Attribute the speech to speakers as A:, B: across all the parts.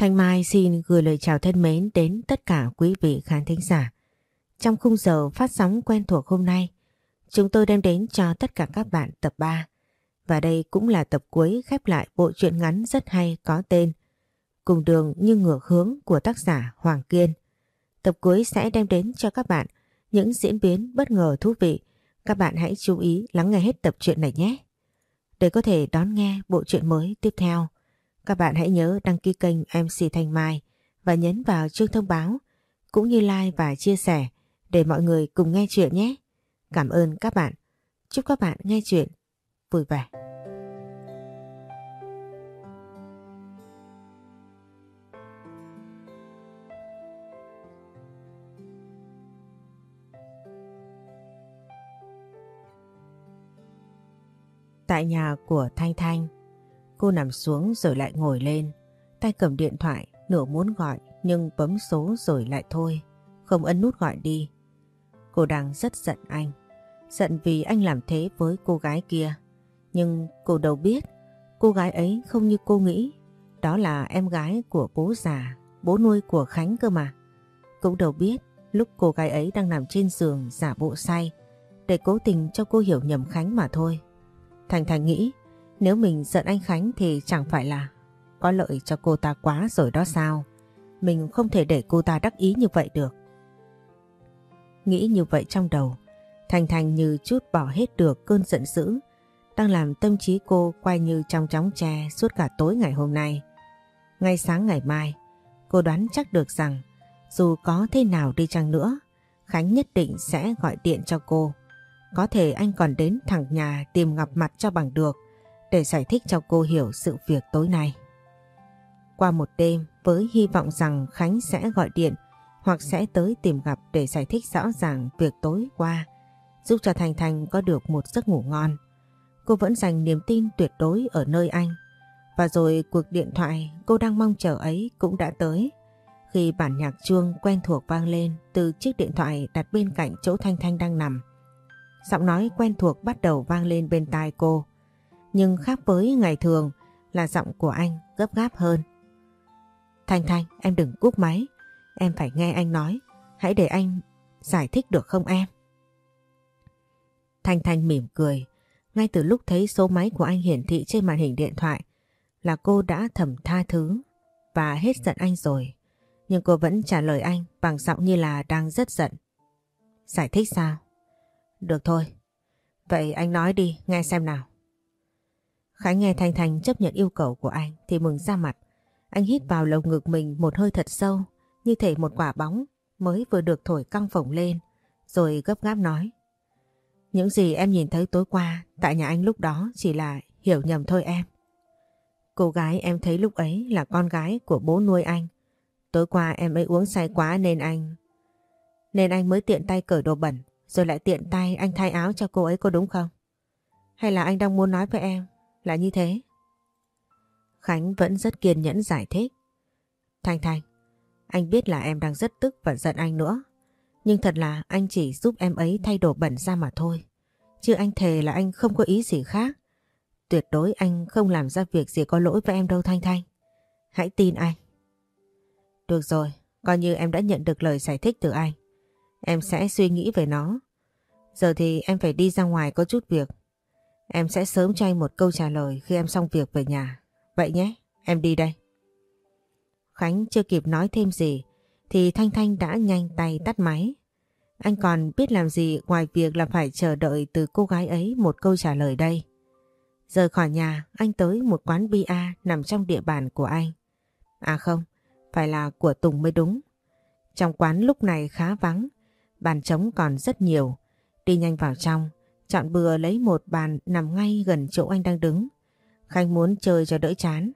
A: Thanh Mai xin gửi lời chào thân mến đến tất cả quý vị khán thính giả. Trong khung giờ phát sóng quen thuộc hôm nay, chúng tôi đem đến cho tất cả các bạn tập 3. Và đây cũng là tập cuối khép lại bộ truyện ngắn rất hay có tên Cùng đường như ngược hướng của tác giả Hoàng Kiên. Tập cuối sẽ đem đến cho các bạn những diễn biến bất ngờ thú vị. Các bạn hãy chú ý lắng nghe hết tập truyện này nhé. Để có thể đón nghe bộ truyện mới tiếp theo, các bạn hãy nhớ đăng ký kênh MC Thanh Mai và nhấn vào chuông thông báo cũng như like và chia sẻ để mọi người cùng nghe chuyện nhé. Cảm ơn các bạn. Chúc các bạn nghe chuyện vui vẻ. Tại nhà của Thanh Thanh, cô nằm xuống rồi lại ngồi lên, tay cầm điện thoại, nửa muốn gọi nhưng bấm số rồi lại thôi, không ấn nút gọi đi. Cô đang rất giận anh, giận vì anh làm thế với cô gái kia. Nhưng cô đâu biết, cô gái ấy không như cô nghĩ, đó là em gái của bố già, bố nuôi của Khánh cơ mà. Cũng đâu biết, lúc cô gái ấy đang nằm trên giường giả bộ say, để cố tình cho cô hiểu nhầm Khánh mà thôi. Thành Thành nghĩ nếu mình giận anh Khánh thì chẳng phải là có lợi cho cô ta quá rồi đó sao. Mình không thể để cô ta đắc ý như vậy được. Nghĩ như vậy trong đầu, Thành Thành như chút bỏ hết được cơn giận dữ, đang làm tâm trí cô quay như trong chóng tre suốt cả tối ngày hôm nay. Ngay sáng ngày mai, cô đoán chắc được rằng dù có thế nào đi chăng nữa, Khánh nhất định sẽ gọi điện cho cô. Có thể anh còn đến thẳng nhà tìm gặp mặt cho bằng được để giải thích cho cô hiểu sự việc tối nay. Qua một đêm, với hy vọng rằng Khánh sẽ gọi điện hoặc sẽ tới tìm gặp để giải thích rõ ràng việc tối qua, giúp cho Thành Thành có được một giấc ngủ ngon. Cô vẫn dành niềm tin tuyệt đối ở nơi anh. Và rồi cuộc điện thoại cô đang mong chờ ấy cũng đã tới. Khi bản nhạc chuông quen thuộc vang lên từ chiếc điện thoại đặt bên cạnh chỗ Thanh Thanh đang nằm. Giọng nói quen thuộc bắt đầu vang lên bên tai cô. Nhưng khác với ngày thường là giọng của anh gấp gáp hơn. Thanh Thanh, em đừng cúp máy. Em phải nghe anh nói. Hãy để anh giải thích được không em? Thanh Thanh mỉm cười. Ngay từ lúc thấy số máy của anh hiển thị trên màn hình điện thoại là cô đã thầm tha thứ và hết giận anh rồi. Nhưng cô vẫn trả lời anh bằng giọng như là đang rất giận. Giải thích sao? Được thôi. Vậy anh nói đi, nghe xem nào. Khánh nghe Thanh Thanh chấp nhận yêu cầu của anh thì mừng ra mặt. Anh hít vào lồng ngực mình một hơi thật sâu, như thể một quả bóng mới vừa được thổi căng phồng lên, rồi gấp gáp nói. Những gì em nhìn thấy tối qua tại nhà anh lúc đó chỉ là hiểu nhầm thôi em. Cô gái em thấy lúc ấy là con gái của bố nuôi anh. Tối qua em ấy uống say quá nên anh... Nên anh mới tiện tay cởi đồ bẩn rồi lại tiện tay anh thay áo cho cô ấy có đúng không? Hay là anh đang muốn nói với em là như thế? Khánh vẫn rất kiên nhẫn giải thích. Thanh Thanh, anh biết là em đang rất tức và giận anh nữa. Nhưng thật là anh chỉ giúp em ấy thay đồ bẩn ra mà thôi. Chứ anh thề là anh không có ý gì khác. Tuyệt đối anh không làm ra việc gì có lỗi với em đâu Thanh Thanh. Hãy tin anh. Được rồi, coi như em đã nhận được lời giải thích từ anh. Em sẽ suy nghĩ về nó. Giờ thì em phải đi ra ngoài có chút việc. Em sẽ sớm cho anh một câu trả lời khi em xong việc về nhà. Vậy nhé, em đi đây. Khánh chưa kịp nói thêm gì thì Thanh Thanh đã nhanh tay tắt máy. Anh còn biết làm gì ngoài việc là phải chờ đợi từ cô gái ấy một câu trả lời đây. Rời khỏi nhà, anh tới một quán bia nằm trong địa bàn của anh. À không, phải là của Tùng mới đúng. Trong quán lúc này khá vắng, bàn trống còn rất nhiều. Đi nhanh vào trong, chọn bừa lấy một bàn nằm ngay gần chỗ anh đang đứng. Khanh muốn chơi cho đỡ chán.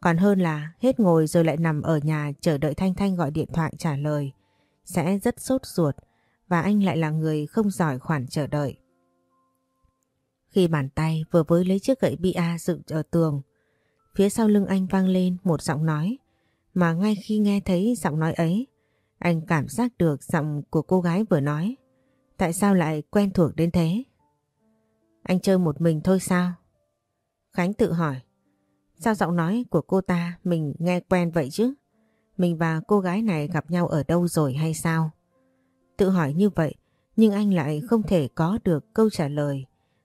A: Còn hơn là hết ngồi rồi lại nằm ở nhà chờ đợi Thanh Thanh gọi điện thoại trả lời. Sẽ rất sốt ruột và anh lại là người không giỏi khoản chờ đợi. Khi bàn tay vừa với lấy chiếc gậy bia dựng ở tường, phía sau lưng anh vang lên một giọng nói mà ngay khi nghe thấy giọng nói ấy, anh cảm giác được giọng của cô gái vừa nói. Tại sao lại quen thuộc đến thế? Anh chơi một mình thôi sao? Khánh tự hỏi. Sao giọng nói của cô ta mình nghe quen vậy chứ? Mình và cô gái này gặp nhau ở đâu rồi hay sao? Tự hỏi như vậy, nhưng anh lại không thể có được câu trả lời.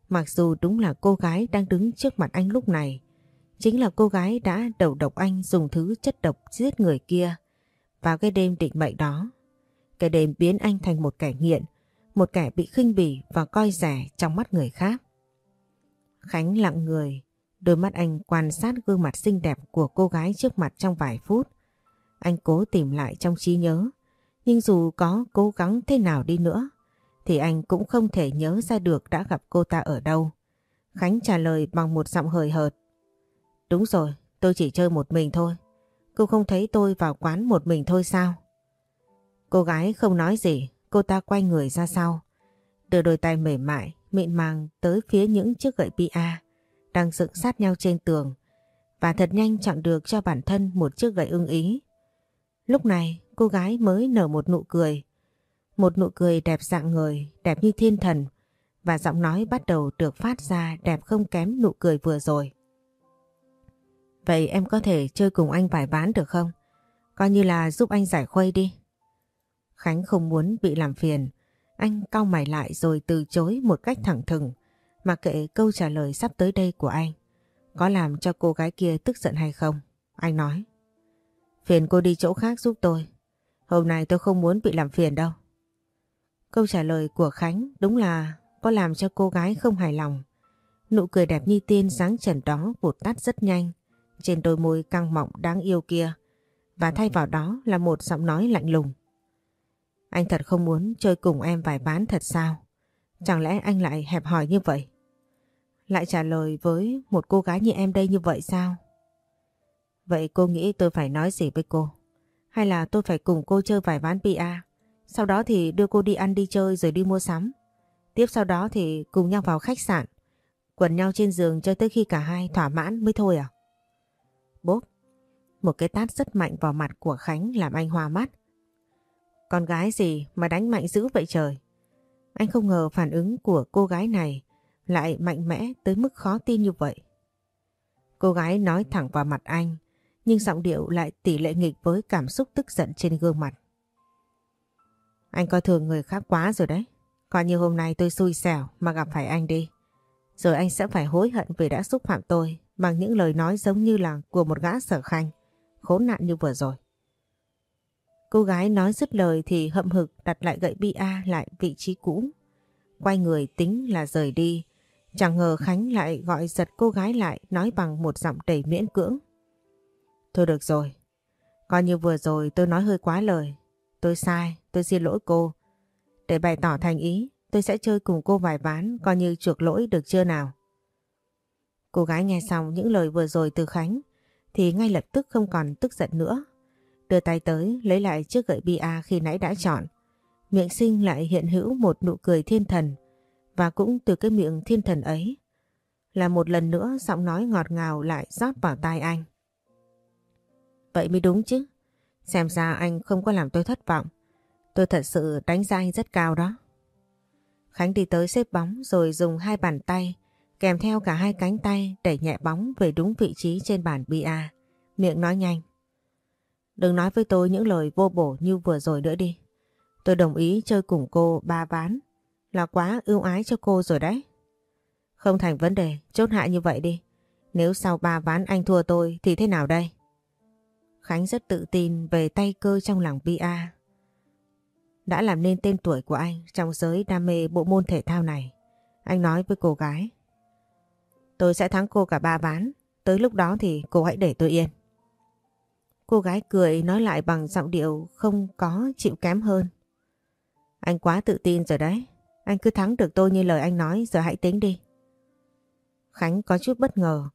A: Mặc dù đúng là cô gái đang đứng trước mặt anh lúc này. Chính là cô gái đã đầu độc anh dùng thứ chất độc giết người kia. Vào cái đêm định mệnh đó. Cái đêm biến anh thành một kẻ nghiện. Một kẻ bị khinh bỉ và coi rẻ trong mắt người khác. Khánh lặng người. Đôi mắt anh quan sát gương mặt xinh đẹp của cô gái trước mặt trong vài phút. Anh cố tìm lại trong trí nhớ. Nhưng dù có cố gắng thế nào đi nữa thì anh cũng không thể nhớ ra được đã gặp cô ta ở đâu. Khánh trả lời bằng một giọng hời hợt. Đúng rồi, tôi chỉ chơi một mình thôi. Cô không thấy tôi vào quán một mình thôi sao? Cô gái không nói gì, cô ta quay người ra sau. Đưa đôi tay mềm mại, mịn màng tới phía những chiếc gậy PA đang dựng sát nhau trên tường và thật nhanh chọn được cho bản thân một chiếc gậy ưng ý. Lúc này cô gái mới nở một nụ cười. Một nụ cười đẹp dạng người, đẹp như thiên thần và giọng nói bắt đầu được phát ra đẹp không kém nụ cười vừa rồi. Vậy em có thể chơi cùng anh vài ván được không? Coi như là giúp anh giải khuây đi. Khánh không muốn bị làm phiền. Anh cau mày lại rồi từ chối một cách thẳng thừng. mà kệ câu trả lời sắp tới đây của anh. Có làm cho cô gái kia tức giận hay không? Anh nói. Phiền cô đi chỗ khác giúp tôi. Hôm nay tôi không muốn bị làm phiền đâu. Câu trả lời của Khánh đúng là có làm cho cô gái không hài lòng. Nụ cười đẹp như tiên sáng trần đó vụt tắt rất nhanh, trên đôi môi căng mọng đáng yêu kia và thay vào đó là một giọng nói lạnh lùng. Anh thật không muốn chơi cùng em vài ván thật sao? Chẳng lẽ anh lại hẹp hòi như vậy? Lại trả lời với một cô gái như em đây như vậy sao? Vậy cô nghĩ tôi phải nói gì với cô? Hay là tôi phải cùng cô chơi vài ván PA? Sau đó thì đưa cô đi ăn đi chơi rồi đi mua sắm. Tiếp sau đó thì cùng nhau vào khách sạn. Quần nhau trên giường chơi tới khi cả hai thỏa mãn mới thôi à? Bốp. Một cái tát rất mạnh vào mặt của Khánh làm anh hoa mắt. Con gái gì mà đánh mạnh dữ vậy trời? Anh không ngờ phản ứng của cô gái này lại mạnh mẽ tới mức khó tin như vậy. Cô gái nói thẳng vào mặt anh, nhưng giọng điệu lại tỷ lệ nghịch với cảm xúc tức giận trên gương mặt. Anh coi thường người khác quá rồi đấy. Coi như hôm nay tôi xui xẻo mà gặp phải anh đi. Rồi anh sẽ phải hối hận vì đã xúc phạm tôi bằng những lời nói giống như là của một gã sở khanh, khốn nạn như vừa rồi. Cô gái nói dứt lời thì hậm hực đặt lại gậy bia lại vị trí cũ. Quay người tính là rời đi. Chẳng ngờ Khánh lại gọi giật cô gái lại nói bằng một giọng đầy miễn cưỡng. Thôi được rồi. Coi như vừa rồi tôi nói hơi quá lời. Tôi sai, tôi xin lỗi cô. Để bày tỏ thành ý, tôi sẽ chơi cùng cô vài ván coi như chuộc lỗi được chưa nào. Cô gái nghe xong những lời vừa rồi từ Khánh thì ngay lập tức không còn tức giận nữa. Đưa tay tới, lấy lại chiếc gậy bia khi nãy đã chọn. Miệng sinh lại hiện hữu một nụ cười thiên thần, và cũng từ cái miệng thiên thần ấy, là một lần nữa giọng nói ngọt ngào lại rót vào tai anh. Vậy mới đúng chứ. Xem ra anh không có làm tôi thất vọng. Tôi thật sự đánh giá anh rất cao đó. Khánh đi tới xếp bóng rồi dùng hai bàn tay, kèm theo cả hai cánh tay đẩy nhẹ bóng về đúng vị trí trên bàn bia. Miệng nói nhanh. Đừng nói với tôi những lời vô bổ như vừa rồi nữa đi. Tôi đồng ý chơi cùng cô ba ván. Là quá ưu ái cho cô rồi đấy. Không thành vấn đề, chốt hạ như vậy đi. Nếu sau ba ván anh thua tôi thì thế nào đây? Khánh rất tự tin về tay cơ trong làng PA. Đã làm nên tên tuổi của anh trong giới đam mê bộ môn thể thao này. Anh nói với cô gái. Tôi sẽ thắng cô cả ba ván. Tới lúc đó thì cô hãy để tôi yên. Cô gái cười nói lại bằng giọng điệu không có chịu kém hơn. Anh quá tự tin rồi đấy. Anh cứ thắng được tôi như lời anh nói giờ hãy tính đi. Khánh có chút bất ngờ.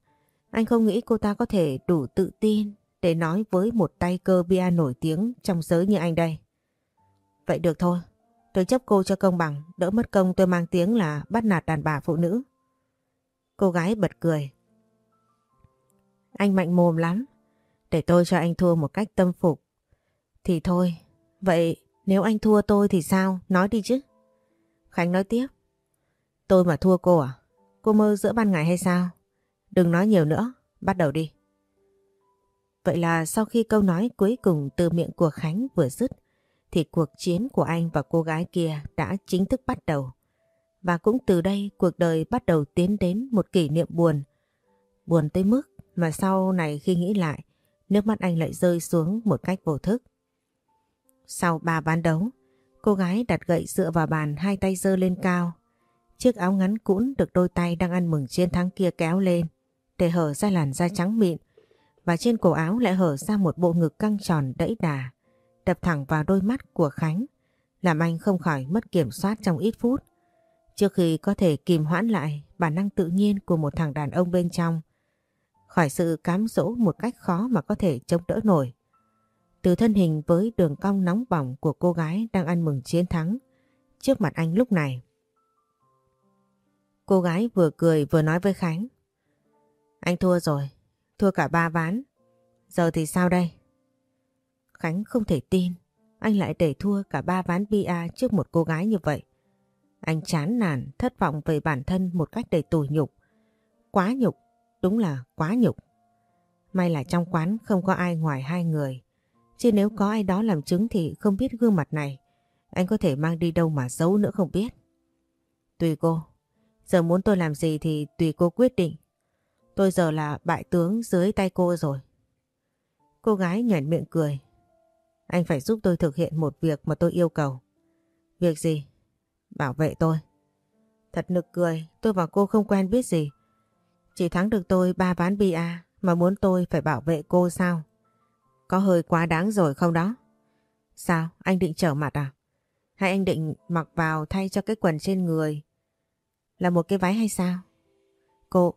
A: Anh không nghĩ cô ta có thể đủ tự tin để nói với một tay cơ bia nổi tiếng trong giới như anh đây. Vậy được thôi. Tôi chấp cô cho công bằng, đỡ mất công tôi mang tiếng là bắt nạt đàn bà phụ nữ. Cô gái bật cười. Anh mạnh mồm lắm. Để tôi cho anh thua một cách tâm phục. Thì thôi, vậy nếu anh thua tôi thì sao? Nói đi chứ. Khánh nói tiếp. Tôi mà thua cô à? Cô mơ giữa ban ngày hay sao? Đừng nói nhiều nữa, bắt đầu đi. Vậy là sau khi câu nói cuối cùng từ miệng của Khánh vừa dứt, thì cuộc chiến của anh và cô gái kia đã chính thức bắt đầu. Và cũng từ đây cuộc đời bắt đầu tiến đến một kỷ niệm buồn. Buồn tới mức mà sau này khi nghĩ lại, nước mắt anh lại rơi xuống một cách vô thức. Sau ba ván đấu, cô gái đặt gậy dựa vào bàn hai tay giơ lên cao. Chiếc áo ngắn cũn được đôi tay đang ăn mừng chiến thắng kia kéo lên để hở ra làn da trắng mịn và trên cổ áo lại hở ra một bộ ngực căng tròn đẫy đà đập thẳng vào đôi mắt của Khánh làm anh không khỏi mất kiểm soát trong ít phút. Trước khi có thể kìm hoãn lại bản năng tự nhiên của một thằng đàn ông bên trong khỏi sự cám dỗ một cách khó mà có thể chống đỡ nổi. Từ thân hình với đường cong nóng bỏng của cô gái đang ăn mừng chiến thắng trước mặt anh lúc này. Cô gái vừa cười vừa nói với Khánh. Anh thua rồi, thua cả ba ván. Giờ thì sao đây? Khánh không thể tin anh lại để thua cả ba ván bia trước một cô gái như vậy. Anh chán nản, thất vọng về bản thân một cách đầy tủi nhục. Quá nhục, đúng là quá nhục. May là trong quán không có ai ngoài hai người. Chứ nếu có ai đó làm chứng thì không biết gương mặt này. Anh có thể mang đi đâu mà giấu nữa không biết. Tùy cô. Giờ muốn tôi làm gì thì tùy cô quyết định. Tôi giờ là bại tướng dưới tay cô rồi. Cô gái nhảy miệng cười. Anh phải giúp tôi thực hiện một việc mà tôi yêu cầu. Việc gì? Bảo vệ tôi. Thật nực cười, tôi và cô không quen biết gì. Chỉ thắng được tôi ba ván bia, mà muốn tôi phải bảo vệ cô sao? Có hơi quá đáng rồi không đó? Sao? Anh định trở mặt à? Hay anh định mặc vào thay cho cái quần trên người? Là một cái váy hay sao? Cô...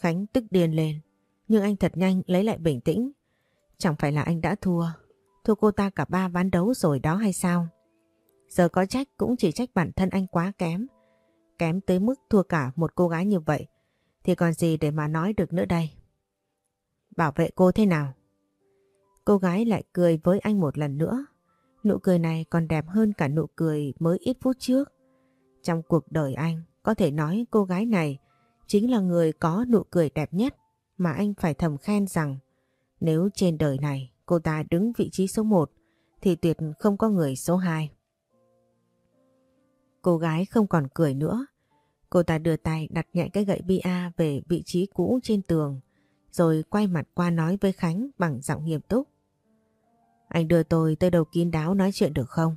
A: Khánh tức điên lên. Nhưng anh thật nhanh lấy lại bình tĩnh. Chẳng phải là anh đã thua. Thua cô ta cả ba ván đấu rồi đó hay sao? Giờ có trách cũng chỉ trách bản thân anh quá kém. Kém tới mức thua cả một cô gái như vậy. Thì còn gì để mà nói được nữa đây? Bảo vệ cô thế nào? Cô gái lại cười với anh một lần nữa. Nụ cười này còn đẹp hơn cả nụ cười mới ít phút trước. Trong cuộc đời anh, có thể nói cô gái này chính là người có nụ cười đẹp nhất mà anh phải thầm khen rằng nếu trên đời này cô ta đứng vị trí số 1 thì tuyệt không có người số 2. Cô gái không còn cười nữa. Cô ta đưa tay đặt nhẹ cái gậy bia về vị trí cũ trên tường, rồi quay mặt qua nói với Khánh bằng giọng nghiêm túc. Anh đưa tôi tới đầu kín đáo nói chuyện được không?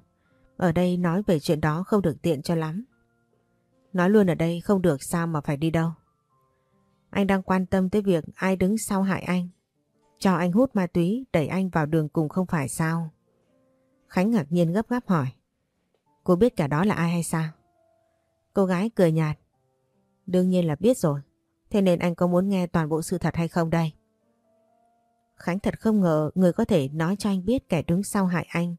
A: Ở đây nói về chuyện đó không được tiện cho lắm. Nói luôn ở đây không được sao mà phải đi đâu. Anh đang quan tâm tới việc ai đứng sau hại anh. Cho anh hút ma túy, đẩy anh vào đường cùng không phải sao? Khánh ngạc nhiên gấp gáp hỏi. Cô biết cả đó là ai hay sao? Cô gái cười nhạt. Đương nhiên là biết rồi. Thế nên anh có muốn nghe toàn bộ sự thật hay không đây? Khánh thật không ngờ người có thể nói cho anh biết kẻ đứng sau hại anh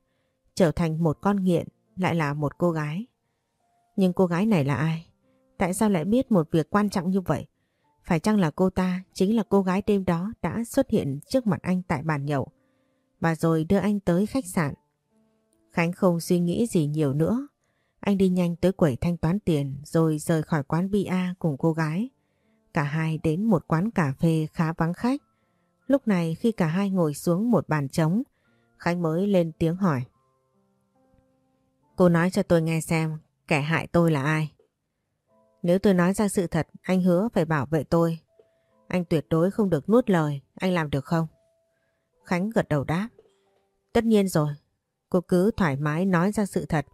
A: trở thành một con nghiện lại là một cô gái. Nhưng cô gái này là ai? Tại sao lại biết một việc quan trọng như vậy? Phải chăng là cô ta chính là cô gái đêm đó đã xuất hiện trước mặt anh tại bàn nhậu và rồi đưa anh tới khách sạn? Khánh không suy nghĩ gì nhiều nữa. Anh đi nhanh tới quầy thanh toán tiền rồi rời khỏi quán bia cùng cô gái. Cả hai đến một quán cà phê khá vắng khách. Lúc này khi cả hai ngồi xuống một bàn trống, Khánh mới lên tiếng hỏi. Cô nói cho tôi nghe xem kẻ hại tôi là ai. Nếu tôi nói ra sự thật, anh hứa phải bảo vệ tôi. Anh tuyệt đối không được nuốt lời, anh làm được không? Khánh gật đầu đáp. Tất nhiên rồi, cô cứ thoải mái nói ra sự thật,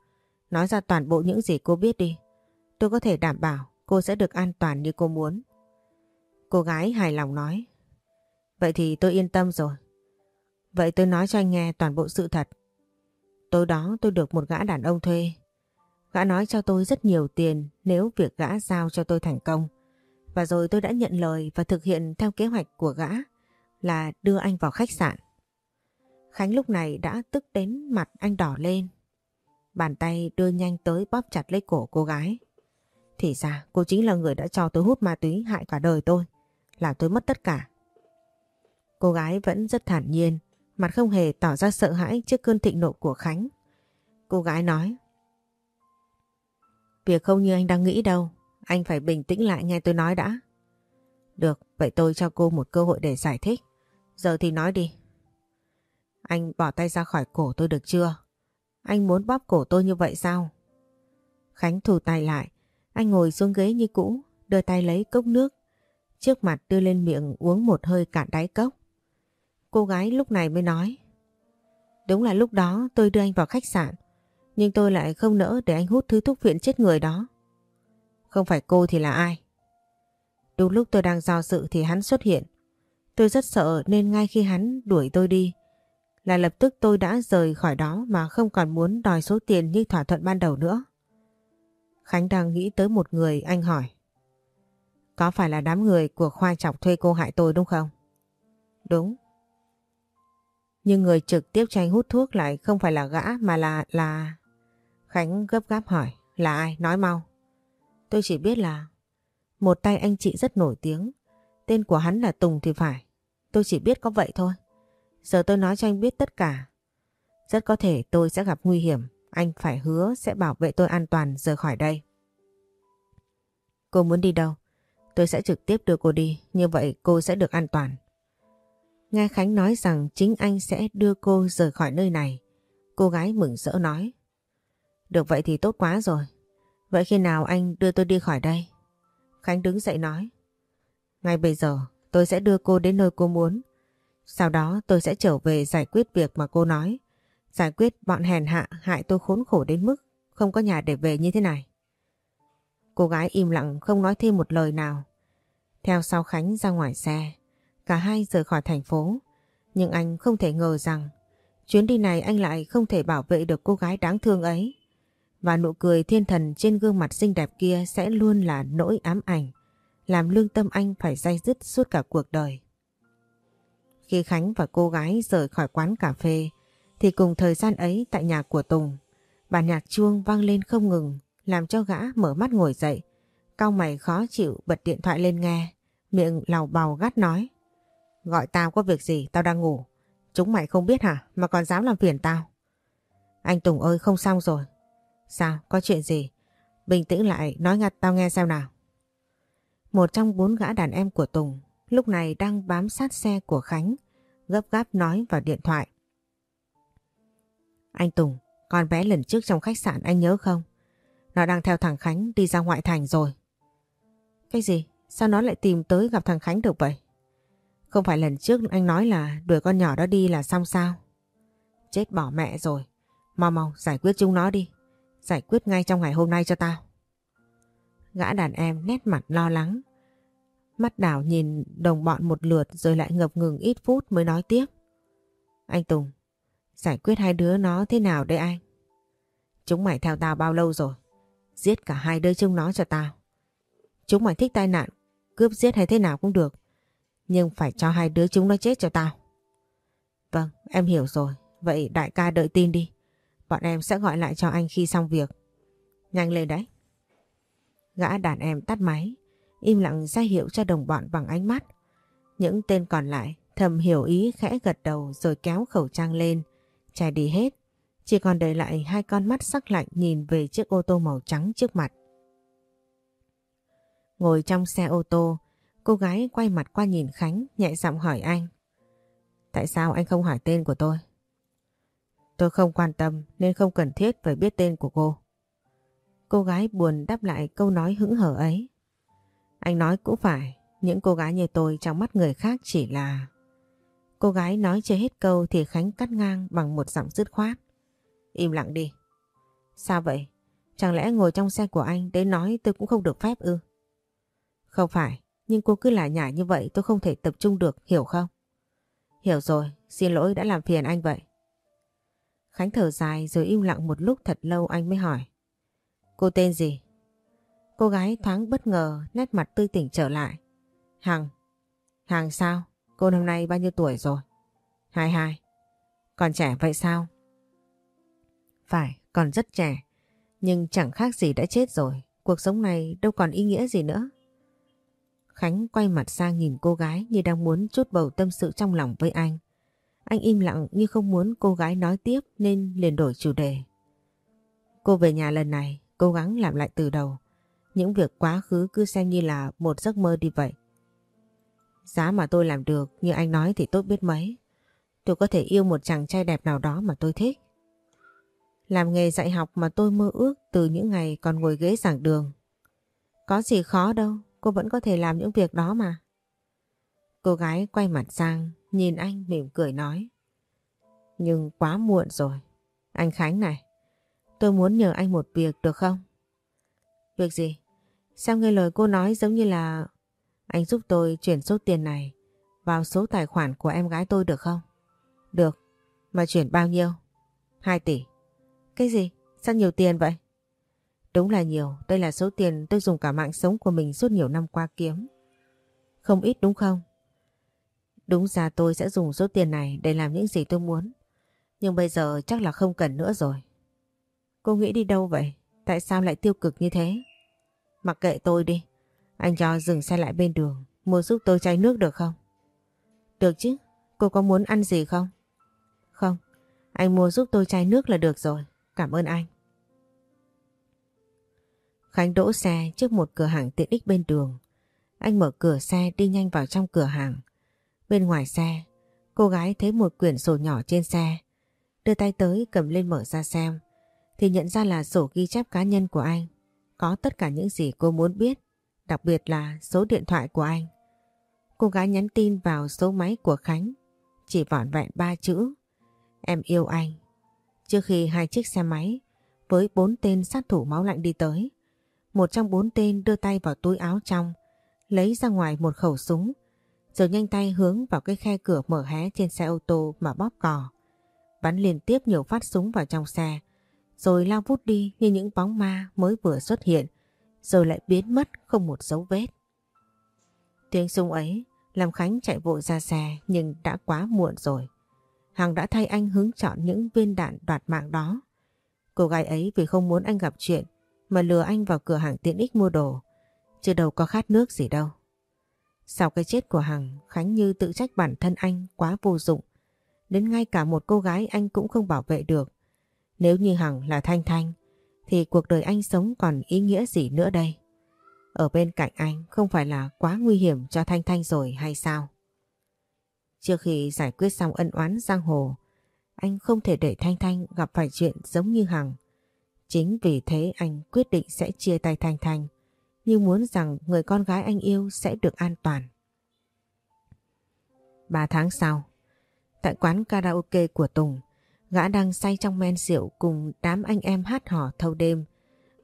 A: nói ra toàn bộ những gì cô biết đi. Tôi có thể đảm bảo cô sẽ được an toàn như cô muốn. Cô gái hài lòng nói. Vậy thì tôi yên tâm rồi. Vậy tôi nói cho anh nghe toàn bộ sự thật. Tối đó tôi được một gã đàn ông thuê. Gã nói cho tôi rất nhiều tiền nếu việc gã giao cho tôi thành công. Và rồi tôi đã nhận lời và thực hiện theo kế hoạch của gã là đưa anh vào khách sạn. Khánh lúc này đã tức đến mặt anh đỏ lên. Bàn tay đưa nhanh tới bóp chặt lấy cổ cô gái. Thì ra cô chính là người đã cho tôi hút ma túy hại cả đời tôi. Làm tôi mất tất cả. Cô gái vẫn rất thản nhiên, mặt không hề tỏ ra sợ hãi trước cơn thịnh nộ của Khánh. Cô gái nói Việc không như anh đang nghĩ đâu, anh phải bình tĩnh lại nghe tôi nói đã. Được, vậy tôi cho cô một cơ hội để giải thích. Giờ thì nói đi. Anh bỏ tay ra khỏi cổ tôi được chưa? Anh muốn bóp cổ tôi như vậy sao? Khánh thủ tay lại. Anh ngồi xuống ghế như cũ, đưa tay lấy cốc nước. Trước mặt đưa lên miệng uống một hơi cạn đáy cốc. Cô gái lúc này mới nói. Đúng là lúc đó tôi đưa anh vào khách sạn. Nhưng tôi lại không nỡ để anh hút thứ thuốc viện chết người đó. Không phải cô thì là ai? Đúng lúc tôi đang do dự thì hắn xuất hiện. Tôi rất sợ nên ngay khi hắn đuổi tôi đi là lập tức tôi đã rời khỏi đó mà không còn muốn đòi số tiền như thỏa thuận ban đầu nữa. Khánh đang nghĩ tới một người, anh hỏi. Có phải là đám người của khoa chọc thuê cô hại tôi đúng không? Đúng. Nhưng người trực tiếp cho anh hút thuốc lại không phải là gã, mà là... là... Khánh gấp gáp hỏi. Là ai? Nói mau. Tôi chỉ biết là... Một tay anh chị rất nổi tiếng. Tên của hắn là Tùng thì phải. Tôi chỉ biết có vậy thôi. Giờ tôi nói cho anh biết tất cả. Rất có thể tôi sẽ gặp nguy hiểm. Anh phải hứa sẽ bảo vệ tôi an toàn rời khỏi đây. Cô muốn đi đâu? Tôi sẽ trực tiếp đưa cô đi. Như vậy cô sẽ được an toàn. Nghe Khánh nói rằng chính anh sẽ đưa cô rời khỏi nơi này. Cô gái mừng rỡ nói. Được vậy thì tốt quá rồi. Vậy khi nào anh đưa tôi đi khỏi đây? Khánh đứng dậy nói. Ngay bây giờ, tôi sẽ đưa cô đến nơi cô muốn. Sau đó tôi sẽ trở về giải quyết việc mà cô nói. Giải quyết bọn hèn hạ hại tôi khốn khổ đến mức không có nhà để về như thế này. Cô gái im lặng không nói thêm một lời nào. Theo sau Khánh ra ngoài xe. Cả hai rời khỏi thành phố. Nhưng anh không thể ngờ rằng chuyến đi này anh lại không thể bảo vệ được cô gái đáng thương ấy. Và nụ cười thiên thần trên gương mặt xinh đẹp kia sẽ luôn là nỗi ám ảnh, làm lương tâm anh phải day dứt suốt cả cuộc đời. Khi Khánh và cô gái rời khỏi quán cà phê, thì cùng thời gian ấy tại nhà của Tùng, bản nhạc chuông vang lên không ngừng, làm cho gã mở mắt ngồi dậy. Cao mày khó chịu bật điện thoại lên nghe, miệng lào bào gắt nói. Gọi tao có việc gì, tao đang ngủ. Chúng mày không biết hả, mà còn dám làm phiền tao. Anh Tùng ơi không xong rồi. Sao, có chuyện gì? Bình tĩnh lại, nói ngặt tao nghe xem nào. Một trong bốn gã đàn em của Tùng lúc này đang bám sát xe của Khánh, gấp gáp nói vào điện thoại. Anh Tùng, con bé lần trước trong khách sạn anh nhớ không? Nó đang theo thằng Khánh đi ra ngoại thành rồi. Cái gì? Sao nó lại tìm tới gặp thằng Khánh được vậy? Không phải lần trước anh nói là đuổi con nhỏ đó đi là xong sao? Chết bỏ mẹ rồi. Mau mau giải quyết chúng nó đi. Giải quyết ngay trong ngày hôm nay cho tao. Gã đàn em nét mặt lo lắng. Mắt đảo nhìn đồng bọn một lượt rồi lại ngập ngừng ít phút mới nói tiếp. Anh Tùng, giải quyết hai đứa nó thế nào đây anh? Chúng mày theo tao bao lâu rồi? Giết cả hai đứa chúng nó cho tao. Chúng mày thích tai nạn, cướp giết hay thế nào cũng được. Nhưng phải cho hai đứa chúng nó chết cho tao. Vâng, em hiểu rồi. Vậy đại ca đợi tin đi. Bọn em sẽ gọi lại cho anh khi xong việc. Nhanh lên đấy. Gã đàn em tắt máy, im lặng ra hiệu cho đồng bọn bằng ánh mắt. Những tên còn lại thầm hiểu ý khẽ gật đầu rồi kéo khẩu trang lên, chạy đi hết. Chỉ còn để lại hai con mắt sắc lạnh nhìn về chiếc ô tô màu trắng trước mặt. Ngồi trong xe ô tô, cô gái quay mặt qua nhìn Khánh nhẹ giọng hỏi anh. Tại sao anh không hỏi tên của tôi? Tôi không quan tâm nên không cần thiết phải biết tên của cô. Cô gái buồn đáp lại câu nói hững hở ấy. Anh nói cũng phải, những cô gái như tôi trong mắt người khác chỉ là... Cô gái nói chưa hết câu thì Khánh cắt ngang bằng một giọng dứt khoát. Im lặng đi. Sao vậy? Chẳng lẽ ngồi trong xe của anh đến nói tôi cũng không được phép ư? Không phải, nhưng cô cứ lại nhả như vậy tôi không thể tập trung được, hiểu không? Hiểu rồi, xin lỗi đã làm phiền anh vậy. Khánh thở dài rồi im lặng một lúc thật lâu anh mới hỏi. Cô tên gì? Cô gái thoáng bất ngờ, nét mặt tươi tỉnh trở lại. Hằng. Hằng sao? Cô năm nay bao nhiêu tuổi rồi? Hai hai. Còn trẻ vậy sao? Phải, còn rất trẻ. Nhưng chẳng khác gì đã chết rồi. Cuộc sống này đâu còn ý nghĩa gì nữa. Khánh quay mặt sang nhìn cô gái như đang muốn chút bầu tâm sự trong lòng với anh. Anh im lặng như không muốn cô gái nói tiếp nên liền đổi chủ đề. Cô về nhà lần này cố gắng làm lại từ đầu. Những việc quá khứ cứ xem như là một giấc mơ đi vậy. Giá mà tôi làm được như anh nói thì tốt biết mấy. Tôi có thể yêu một chàng trai đẹp nào đó mà tôi thích. Làm nghề dạy học mà tôi mơ ước từ những ngày còn ngồi ghế giảng đường. Có gì khó đâu, cô vẫn có thể làm những việc đó mà. Cô gái quay mặt sang, nhìn anh mỉm cười nói. Nhưng quá muộn rồi. Anh Khánh này, tôi muốn nhờ anh một việc được không? Việc gì? Xem nghe lời cô nói giống như là anh giúp tôi chuyển số tiền này vào số tài khoản của em gái tôi được không? Được. Mà chuyển bao nhiêu? 2 tỷ. Cái gì? Sao nhiều tiền vậy? Đúng là nhiều. Đây là số tiền tôi dùng cả mạng sống của mình suốt nhiều năm qua kiếm. Không ít đúng không? Đúng ra tôi sẽ dùng số tiền này để làm những gì tôi muốn. Nhưng bây giờ chắc là không cần nữa rồi. Cô nghĩ đi đâu vậy? Tại sao lại tiêu cực như thế? Mặc kệ tôi đi. Anh cho dừng xe lại bên đường. Mua giúp tôi chai nước được không? Được chứ. Cô có muốn ăn gì không? Không. Anh mua giúp tôi chai nước là được rồi. Cảm ơn anh. Khánh đỗ xe trước một cửa hàng tiện ích bên đường. Anh mở cửa xe đi nhanh vào trong cửa hàng. Bên ngoài xe, cô gái thấy một quyển sổ nhỏ trên xe. Đưa tay tới cầm lên mở ra xem. Thì nhận ra là sổ ghi chép cá nhân của anh. Có tất cả những gì cô muốn biết. Đặc biệt là số điện thoại của anh. Cô gái nhắn tin vào số máy của Khánh. Chỉ vỏn vẹn ba chữ. Em yêu anh. Trước khi hai chiếc xe máy với bốn tên sát thủ máu lạnh đi tới. Một trong bốn tên đưa tay vào túi áo trong, lấy ra ngoài một khẩu súng, rồi nhanh tay hướng vào cái khe cửa mở hé trên xe ô tô mà bóp cò. Bắn liên tiếp nhiều phát súng vào trong xe, rồi lao vút đi như những bóng ma mới vừa xuất hiện, rồi lại biến mất không một dấu vết. Tiếng súng ấy làm Khánh chạy vội ra xe nhưng đã quá muộn rồi. Hằng đã thay anh hứng chọn những viên đạn đoạt mạng đó. Cô gái ấy vì không muốn anh gặp chuyện mà lừa anh vào cửa hàng tiện ích mua đồ. Chứ đâu có khát nước gì đâu. Sau cái chết của Hằng, Khánh Như tự trách bản thân anh quá vô dụng. Đến ngay cả một cô gái anh cũng không bảo vệ được. Nếu như Hằng là Thanh Thanh, thì cuộc đời anh sống còn ý nghĩa gì nữa đây? Ở bên cạnh anh không phải là quá nguy hiểm cho Thanh Thanh rồi hay sao? Trước khi giải quyết xong ân oán giang hồ, anh không thể để Thanh Thanh gặp phải chuyện giống như Hằng. Chính vì thế anh quyết định sẽ chia tay Thanh Thanh, nhưng muốn rằng người con gái anh yêu sẽ được an toàn. Ba tháng sau, tại quán karaoke của Tùng, gã đang say trong men rượu cùng đám anh em hát hò thâu đêm.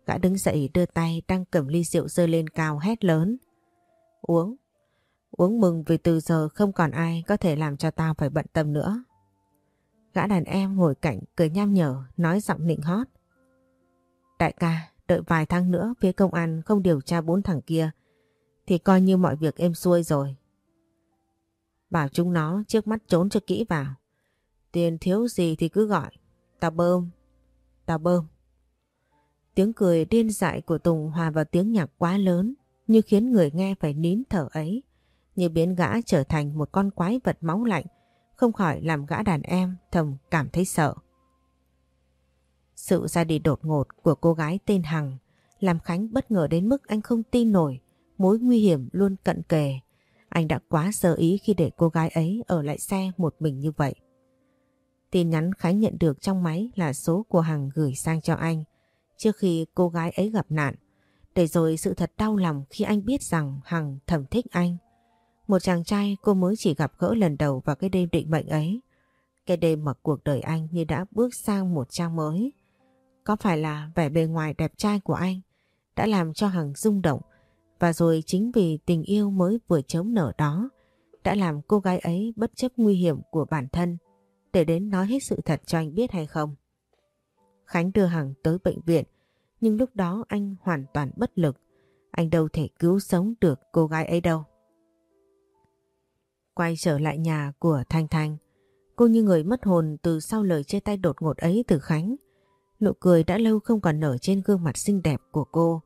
A: Gã đứng dậy đưa tay đang cầm ly rượu rơi lên cao hét lớn. Uống, uống mừng vì từ giờ không còn ai có thể làm cho tao phải bận tâm nữa. Gã đàn em ngồi cạnh cười nham nhở nói giọng nịnh hót. Đại ca, đợi vài tháng nữa phía công an không điều tra bốn thằng kia thì coi như mọi việc êm xuôi rồi. Bảo chúng nó trước mắt trốn cho kỹ vào. Tiền thiếu gì thì cứ gọi. Tao bơm. Tao bơm. Tiếng cười điên dại của Tùng hòa vào tiếng nhạc quá lớn, như khiến người nghe phải nín thở ấy. Như biến gã trở thành một con quái vật máu lạnh, không khỏi làm gã đàn em thầm cảm thấy sợ. Sự ra đi đột ngột của cô gái tên Hằng làm Khánh bất ngờ đến mức anh không tin nổi, mối nguy hiểm luôn cận kề. Anh đã quá sơ ý khi để cô gái ấy ở lại xe một mình như vậy. Tin nhắn Khánh nhận được trong máy là số của Hằng gửi sang cho anh trước khi cô gái ấy gặp nạn. Để rồi sự thật đau lòng khi anh biết rằng Hằng thầm thích anh. Một chàng trai cô mới chỉ gặp gỡ lần đầu vào cái đêm định mệnh ấy. Cái đêm mà cuộc đời anh như đã bước sang một trang mới. Có phải là vẻ bề ngoài đẹp trai của anh đã làm cho Hằng rung động và rồi chính vì tình yêu mới vừa chớm nở đó đã làm cô gái ấy bất chấp nguy hiểm của bản thân để đến nói hết sự thật cho anh biết hay không. Khánh đưa Hằng tới bệnh viện nhưng lúc đó anh hoàn toàn bất lực. Anh đâu thể cứu sống được cô gái ấy đâu. Quay trở lại nhà của Thanh Thanh, cô như người mất hồn từ sau lời chia tay đột ngột ấy từ Khánh. Nụ cười đã lâu không còn nở trên gương mặt xinh đẹp của cô.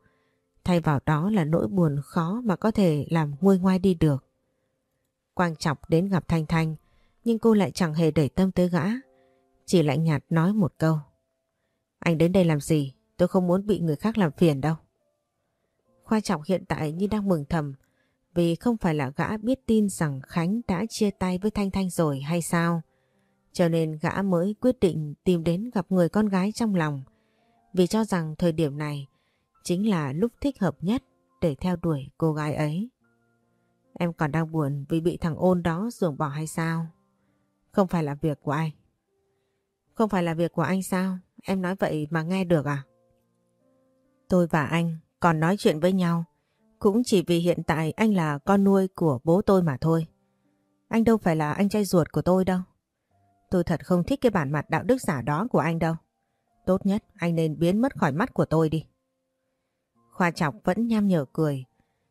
A: Thay vào đó là nỗi buồn khó mà có thể làm nguôi ngoai đi được. Quang chọc đến gặp Thanh Thanh, nhưng cô lại chẳng hề để tâm tới gã. Chỉ lạnh nhạt nói một câu. Anh đến đây làm gì? Tôi không muốn bị người khác làm phiền đâu. Khoa Trọng hiện tại như đang mừng thầm, Vì không phải là gã biết tin rằng Khánh đã chia tay với Thanh Thanh rồi hay sao? Cho nên gã mới quyết định tìm đến gặp người con gái trong lòng. Vì cho rằng thời điểm này chính là lúc thích hợp nhất để theo đuổi cô gái ấy. Em còn đang buồn vì bị thằng ôn đó ruồng bỏ hay sao? Không phải là việc của anh. Không phải là việc của anh sao? Em nói vậy mà nghe được à? Tôi và anh còn nói chuyện với nhau cũng chỉ vì hiện tại anh là con nuôi của bố tôi mà thôi. Anh đâu phải là anh trai ruột của tôi đâu. Tôi thật không thích cái bản mặt đạo đức giả đó của anh đâu. Tốt nhất anh nên biến mất khỏi mắt của tôi đi. Khoa chọc vẫn nham nhở cười.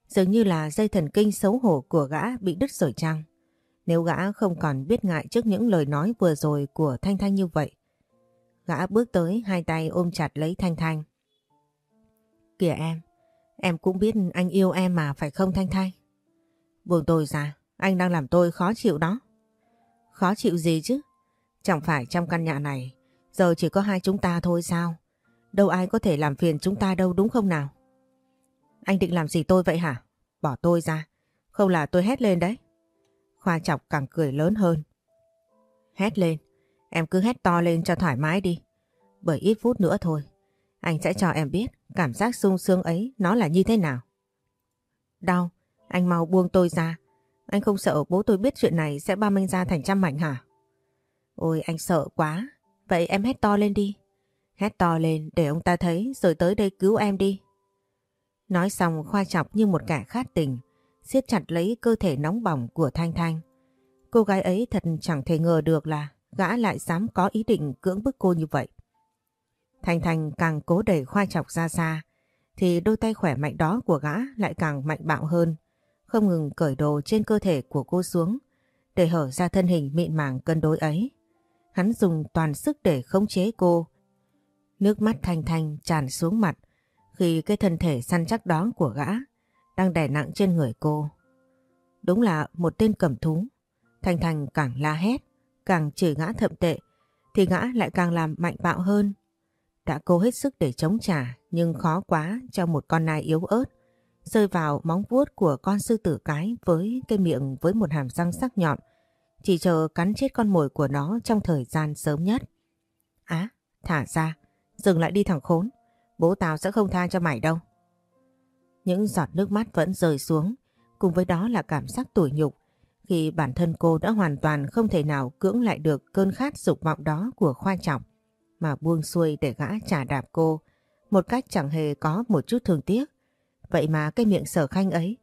A: Dường như là dây thần kinh xấu hổ của gã bị đứt rồi trăng. Nếu gã không còn biết ngại trước những lời nói vừa rồi của Thanh Thanh như vậy. Gã bước tới hai tay ôm chặt lấy Thanh Thanh. Kìa em, em cũng biết anh yêu em mà phải không Thanh Thanh? Buông tôi ra, anh đang làm tôi khó chịu đó. Khó chịu gì chứ? Chẳng phải trong căn nhà này giờ chỉ có hai chúng ta thôi sao? Đâu ai có thể làm phiền chúng ta đâu đúng không nào? Anh định làm gì tôi vậy hả? Bỏ tôi ra. Không là tôi hét lên đấy. Khoa chọc càng cười lớn hơn. Hét lên. Em cứ hét to lên cho thoải mái đi. Bởi ít phút nữa thôi. Anh sẽ cho em biết cảm giác sung sướng ấy nó là như thế nào. Đau. Anh mau buông tôi ra. Anh không sợ bố tôi biết chuyện này sẽ băm anh ra thành trăm mảnh hả? Ôi anh sợ quá. Vậy em hét to lên đi. Hét to lên để ông ta thấy rồi tới đây cứu em đi. Nói xong khoa chọc như một kẻ khát tình, siết chặt lấy cơ thể nóng bỏng của Thanh Thanh. Cô gái ấy thật chẳng thể ngờ được là gã lại dám có ý định cưỡng bức cô như vậy. Thanh Thanh càng cố đẩy khoa chọc ra xa, thì đôi tay khỏe mạnh đó của gã lại càng mạnh bạo hơn, không ngừng cởi đồ trên cơ thể của cô xuống, để hở ra thân hình mịn màng cân đối ấy. Hắn dùng toàn sức để khống chế cô. Nước mắt Thanh Thanh tràn xuống mặt, khi cái thân thể săn chắc đó của gã đang đè nặng trên người cô. Đúng là một tên cầm thú. Thanh Thanh càng la hét, càng chửi ngã thậm tệ, thì ngã lại càng làm mạnh bạo hơn. Đã cố hết sức để chống trả, nhưng khó quá cho một con nai yếu ớt, rơi vào móng vuốt của con sư tử cái với cái miệng với một hàm răng sắc nhọn, chỉ chờ cắn chết con mồi của nó trong thời gian sớm nhất. Á, thả ra, dừng lại đi thằng khốn. Bố tao sẽ không tha cho mày đâu. Những giọt nước mắt vẫn rơi xuống, cùng với đó là cảm giác tủi nhục khi bản thân cô đã hoàn toàn không thể nào cưỡng lại được cơn khát dục vọng đó của khoa trọng mà buông xuôi để gã trả đạp cô một cách chẳng hề có một chút thương tiếc. Vậy mà cái miệng sở khanh ấy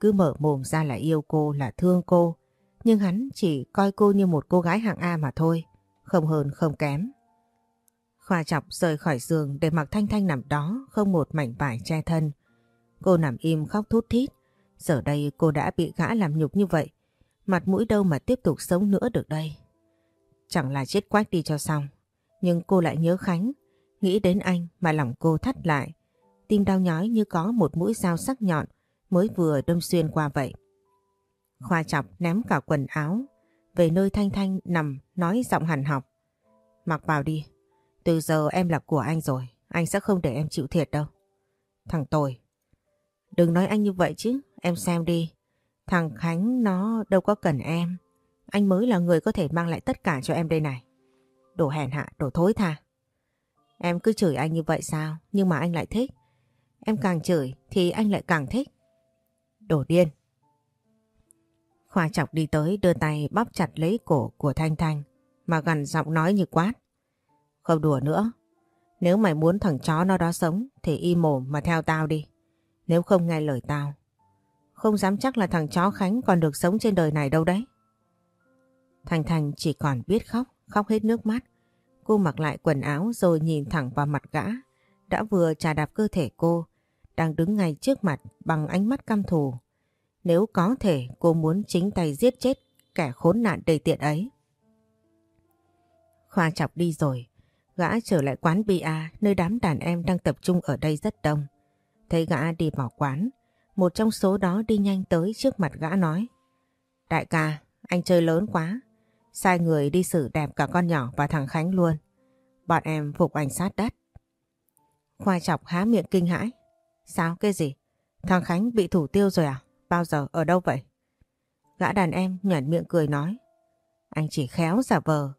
A: cứ mở mồm ra là yêu cô là thương cô nhưng hắn chỉ coi cô như một cô gái hạng A mà thôi, không hơn không kém. Khoa chọc rời khỏi giường để mặc Thanh Thanh nằm đó không một mảnh vải che thân. Cô nằm im khóc thút thít. Giờ đây cô đã bị gã làm nhục như vậy. Mặt mũi đâu mà tiếp tục sống nữa được đây. Chẳng là chết quách đi cho xong. Nhưng cô lại nhớ Khánh. Nghĩ đến anh mà lòng cô thắt lại. Tim đau nhói như có một mũi dao sắc nhọn mới vừa đâm xuyên qua vậy. Khoa chọc ném cả quần áo về nơi Thanh Thanh nằm nói giọng hằn học. Mặc vào đi, từ giờ em là của anh rồi, anh sẽ không để em chịu thiệt đâu. Thằng tồi. Đừng nói anh như vậy chứ, em xem đi. Thằng Khánh nó đâu có cần em. Anh mới là người có thể mang lại tất cả cho em đây này. Đồ hèn hạ, đồ thối tha. Em cứ chửi anh như vậy sao, nhưng mà anh lại thích. Em càng chửi thì anh lại càng thích. Đồ điên. Khoa chọc đi tới đưa tay bóp chặt lấy cổ của Thanh Thanh mà gần giọng nói như quát. Không đùa nữa. Nếu mày muốn thằng chó nó đó sống thì im mồm mà theo tao đi. Nếu không nghe lời tao. Không dám chắc là thằng chó Khánh còn được sống trên đời này đâu đấy. Thành Thành chỉ còn biết khóc, khóc hết nước mắt. Cô mặc lại quần áo rồi nhìn thẳng vào mặt gã. Đã vừa trà đạp cơ thể cô, đang đứng ngay trước mặt bằng ánh mắt căm thù. Nếu có thể cô muốn chính tay giết chết kẻ khốn nạn đầy tiện ấy. Khoa chọc đi rồi, Gã trở lại quán bia nơi đám đàn em đang tập trung ở đây rất đông. Thấy gã đi vào quán, một trong số đó đi nhanh tới trước mặt gã nói. Đại ca, anh chơi lớn quá. Sai người đi xử đẹp cả con nhỏ và thằng Khánh luôn. Bọn em phục anh sát đất. Khoa chọc há miệng kinh hãi. Sao cái gì? Thằng Khánh bị thủ tiêu rồi à? bao giờ, ở đâu vậy? Gã đàn em nhuẩn miệng cười nói. Anh chỉ khéo giả vờ.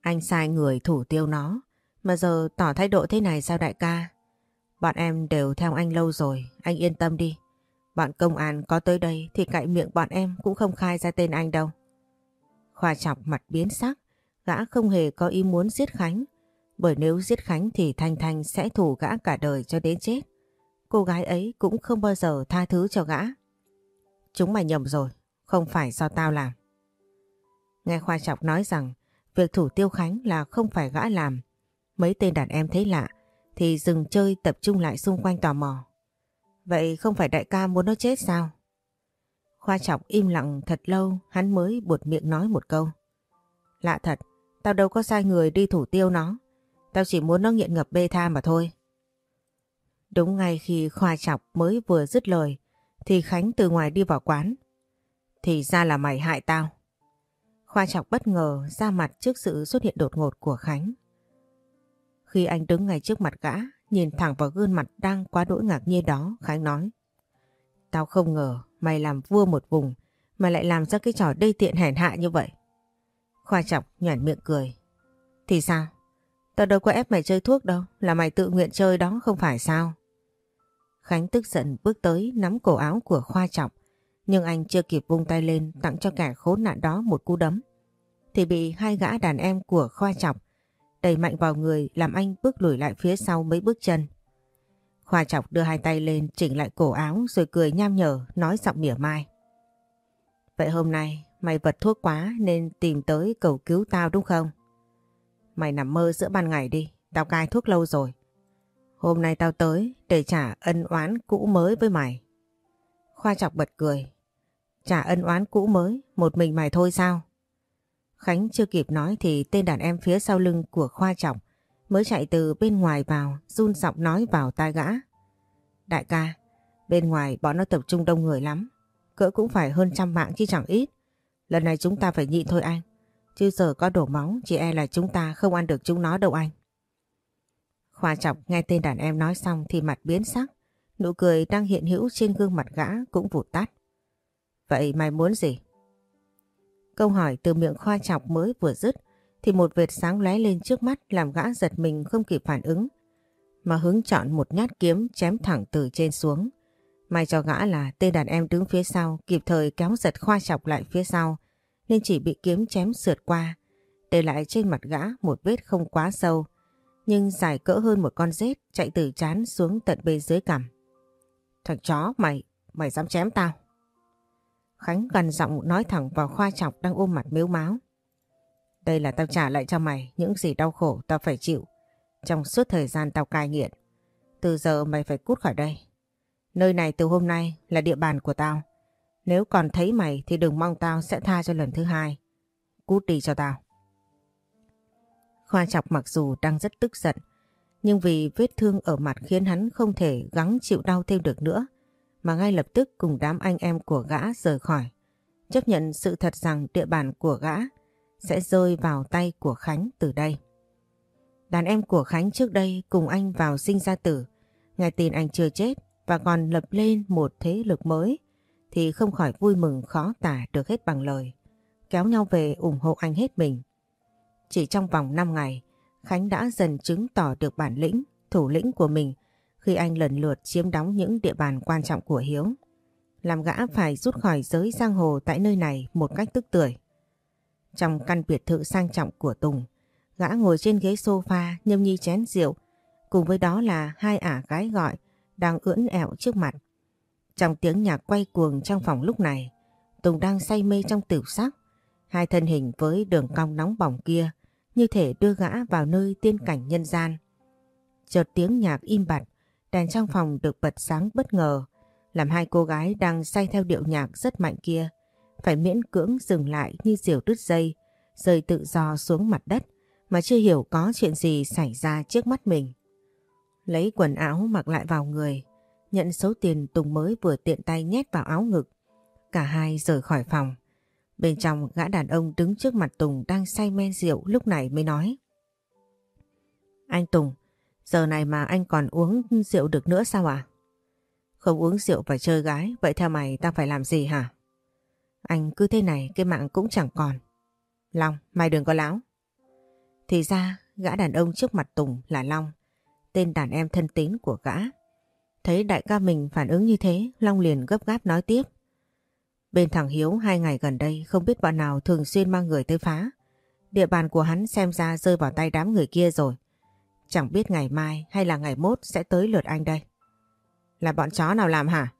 A: Anh sai người thủ tiêu nó, mà giờ tỏ thái độ thế này sao đại ca? Bọn em đều theo anh lâu rồi, anh yên tâm đi. Bọn công an có tới đây thì cậy miệng bọn em cũng không khai ra tên anh đâu. Khoa chọc mặt biến sắc, gã không hề có ý muốn giết Khánh. Bởi nếu giết Khánh thì Thanh Thanh sẽ thủ gã cả đời cho đến chết. Cô gái ấy cũng không bao giờ tha thứ cho gã. Chúng mày nhầm rồi, không phải do tao làm. Nghe Khoa Chọc nói rằng việc thủ tiêu Khánh là không phải gã làm. Mấy tên đàn em thấy lạ thì dừng chơi tập trung lại xung quanh tò mò. Vậy không phải đại ca muốn nó chết sao? Khoa trọng im lặng thật lâu hắn mới buột miệng nói một câu. Lạ thật, tao đâu có sai người đi thủ tiêu nó. Tao chỉ muốn nó nghiện ngập bê tha mà thôi. Đúng ngay khi Khoa Chọc mới vừa dứt lời thì Khánh từ ngoài đi vào quán. Thì ra là mày hại tao. Khoa Chọc bất ngờ ra mặt trước sự xuất hiện đột ngột của Khánh. Khi anh đứng ngay trước mặt gã, nhìn thẳng vào gương mặt đang quá đỗi ngạc nhiên đó, Khánh nói. Tao không ngờ mày làm vua một vùng mà lại làm ra cái trò đê tiện hèn hạ như vậy. Khoa Chọc nhoẻn miệng cười. Thì sao? Tao đâu có ép mày chơi thuốc đâu, là mày tự nguyện chơi đó không phải sao? Khánh tức giận bước tới nắm cổ áo của Khoa Trọng, nhưng anh chưa kịp vung tay lên tặng cho kẻ khốn nạn đó một cú đấm. Thì bị hai gã đàn em của Khoa Trọng đẩy mạnh vào người làm anh bước lùi lại phía sau mấy bước chân. Khoa chọc đưa hai tay lên chỉnh lại cổ áo rồi cười nham nhở nói giọng mỉa mai. Vậy hôm nay mày vật thuốc quá nên tìm tới cầu cứu tao đúng không? Mày nằm mơ giữa ban ngày đi, tao cai thuốc lâu rồi. Hôm nay tao tới để trả ân oán cũ mới với mày. Khoa chọc bật cười. Trả ân oán cũ mới, một mình mày thôi sao? Khánh chưa kịp nói thì tên đàn em phía sau lưng của Khoa Trọng mới chạy từ bên ngoài vào, run giọng nói vào tai gã. Đại ca, bên ngoài bọn nó tập trung đông người lắm, cỡ cũng phải hơn trăm mạng chứ chẳng ít. Lần này chúng ta phải nhịn thôi anh, chứ giờ có đổ máu chỉ e là chúng ta không ăn được chúng nó đâu anh. Khoa trọng nghe tên đàn em nói xong thì mặt biến sắc. Nụ cười đang hiện hữu trên gương mặt gã cũng vụt tắt. Vậy mày muốn gì? Câu hỏi từ miệng khoa chọc mới vừa dứt thì một vệt sáng lóe lên trước mắt làm gã giật mình không kịp phản ứng. Mà hứng chọn một nhát kiếm chém thẳng từ trên xuống. May cho gã là tên đàn em đứng phía sau kịp thời kéo giật khoa chọc lại phía sau nên chỉ bị kiếm chém sượt qua để lại trên mặt gã một vết không quá sâu nhưng dài cỡ hơn một con rết chạy từ chán xuống tận bên dưới cằm. Thằng chó mày, mày dám chém tao. Khánh gần giọng nói thẳng vào khoa chọc đang ôm mặt mếu máu. Đây là tao trả lại cho mày những gì đau khổ tao phải chịu trong suốt thời gian tao cai nghiện. Từ giờ mày phải cút khỏi đây. Nơi này từ hôm nay là địa bàn của tao. Nếu còn thấy mày thì đừng mong tao sẽ tha cho lần thứ hai. Cút đi cho tao. Khoa chọc mặc dù đang rất tức giận, nhưng vì vết thương ở mặt khiến hắn không thể gắng chịu đau thêm được nữa, mà ngay lập tức cùng đám anh em của gã rời khỏi, chấp nhận sự thật rằng địa bàn của gã sẽ rơi vào tay của Khánh từ đây. Đàn em của Khánh trước đây cùng anh vào sinh ra tử, nghe tin anh chưa chết và còn lập lên một thế lực mới, thì không khỏi vui mừng khó tả được hết bằng lời, kéo nhau về ủng hộ anh hết mình. Chỉ trong vòng 5 ngày, Khánh đã dần chứng tỏ được bản lĩnh, thủ lĩnh của mình khi anh lần lượt chiếm đóng những địa bàn quan trọng của Hiếu. Làm gã phải rút khỏi giới giang hồ tại nơi này một cách tức tưởi. Trong căn biệt thự sang trọng của Tùng, gã ngồi trên ghế sofa nhâm nhi chén rượu, cùng với đó là hai ả gái gọi đang ưỡn ẹo trước mặt. Trong tiếng nhạc quay cuồng trong phòng lúc này, Tùng đang say mê trong tiểu sắc, Hai thân hình với đường cong nóng bỏng kia như thể đưa gã vào nơi tiên cảnh nhân gian. Chợt tiếng nhạc im bặt, đèn trong phòng được bật sáng bất ngờ, làm hai cô gái đang say theo điệu nhạc rất mạnh kia, phải miễn cưỡng dừng lại như diều đứt dây, rơi tự do xuống mặt đất mà chưa hiểu có chuyện gì xảy ra trước mắt mình. Lấy quần áo mặc lại vào người, nhận số tiền Tùng mới vừa tiện tay nhét vào áo ngực. Cả hai rời khỏi phòng. Bên trong gã đàn ông đứng trước mặt Tùng đang say men rượu lúc này mới nói. Anh Tùng, giờ này mà anh còn uống rượu được nữa sao ạ? Không uống rượu và chơi gái, vậy theo mày tao phải làm gì hả? Anh cứ thế này cái mạng cũng chẳng còn. Long, mày đừng có láo. Thì ra, gã đàn ông trước mặt Tùng là Long, tên đàn em thân tín của gã. Thấy đại ca mình phản ứng như thế, Long liền gấp gáp nói tiếp. Bên thằng Hiếu hai ngày gần đây không biết bọn nào thường xuyên mang người tới phá. Địa bàn của hắn xem ra rơi vào tay đám người kia rồi. Chẳng biết ngày mai hay là ngày mốt sẽ tới lượt anh đây. Là bọn chó nào làm hả?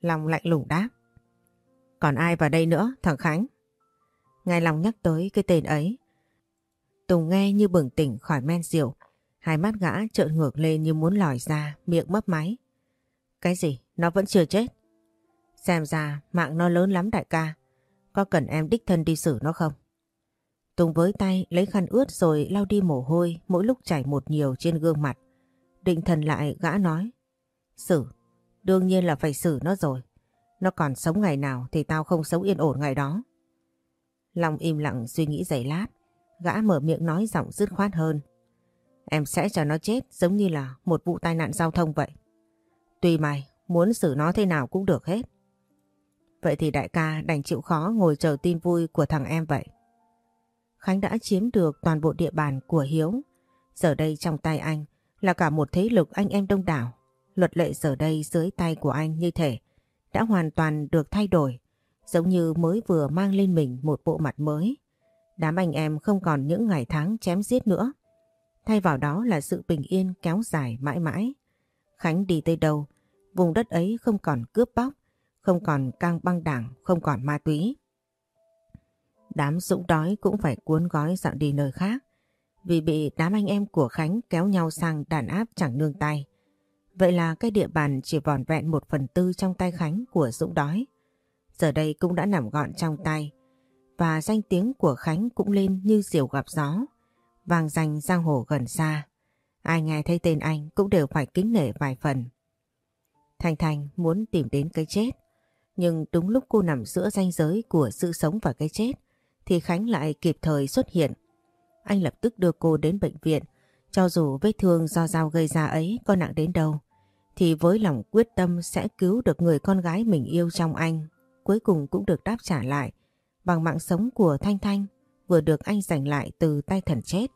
A: Long lạnh lùng đáp. Còn ai vào đây nữa, thằng Khánh? Ngài Long nhắc tới cái tên ấy. Tùng nghe như bừng tỉnh khỏi men rượu. Hai mắt gã trợn ngược lên như muốn lòi ra, miệng mấp máy. Cái gì? Nó vẫn chưa chết. Xem ra mạng nó lớn lắm đại ca. Có cần em đích thân đi xử nó không? Tùng với tay lấy khăn ướt rồi lau đi mồ hôi mỗi lúc chảy một nhiều trên gương mặt. Định thần lại gã nói. Xử, đương nhiên là phải xử nó rồi. Nó còn sống ngày nào thì tao không sống yên ổn ngày đó. Long im lặng suy nghĩ giây lát. Gã mở miệng nói giọng dứt khoát hơn. Em sẽ cho nó chết giống như là một vụ tai nạn giao thông vậy. Tùy mày, muốn xử nó thế nào cũng được hết. Vậy thì đại ca đành chịu khó ngồi chờ tin vui của thằng em vậy. Khánh đã chiếm được toàn bộ địa bàn của Hiếu. Giờ đây trong tay anh là cả một thế lực anh em đông đảo. Luật lệ giờ đây dưới tay của anh như thể đã hoàn toàn được thay đổi. Giống như mới vừa mang lên mình một bộ mặt mới. Đám anh em không còn những ngày tháng chém giết nữa. Thay vào đó là sự bình yên kéo dài mãi mãi. Khánh đi tới đâu, vùng đất ấy không còn cướp bóc, không còn căng băng đảng, không còn ma túy. Đám dũng đói cũng phải cuốn gói dạo đi nơi khác vì bị đám anh em của Khánh kéo nhau sang đàn áp chẳng nương tay. Vậy là cái địa bàn chỉ vòn vẹn một phần tư trong tay Khánh của Dũng đói. Giờ đây cũng đã nằm gọn trong tay và danh tiếng của Khánh cũng lên như diều gặp gió, vang danh giang hồ gần xa. Ai nghe thấy tên anh cũng đều phải kính nể vài phần. Thành Thành muốn tìm đến cái chết, nhưng đúng lúc cô nằm giữa ranh giới của sự sống và cái chết, thì Khánh lại kịp thời xuất hiện. Anh lập tức đưa cô đến bệnh viện, cho dù vết thương do dao gây ra ấy có nặng đến đâu, thì với lòng quyết tâm sẽ cứu được người con gái mình yêu trong anh, cuối cùng cũng được đáp trả lại bằng mạng sống của Thanh Thanh vừa được anh giành lại từ tay thần chết.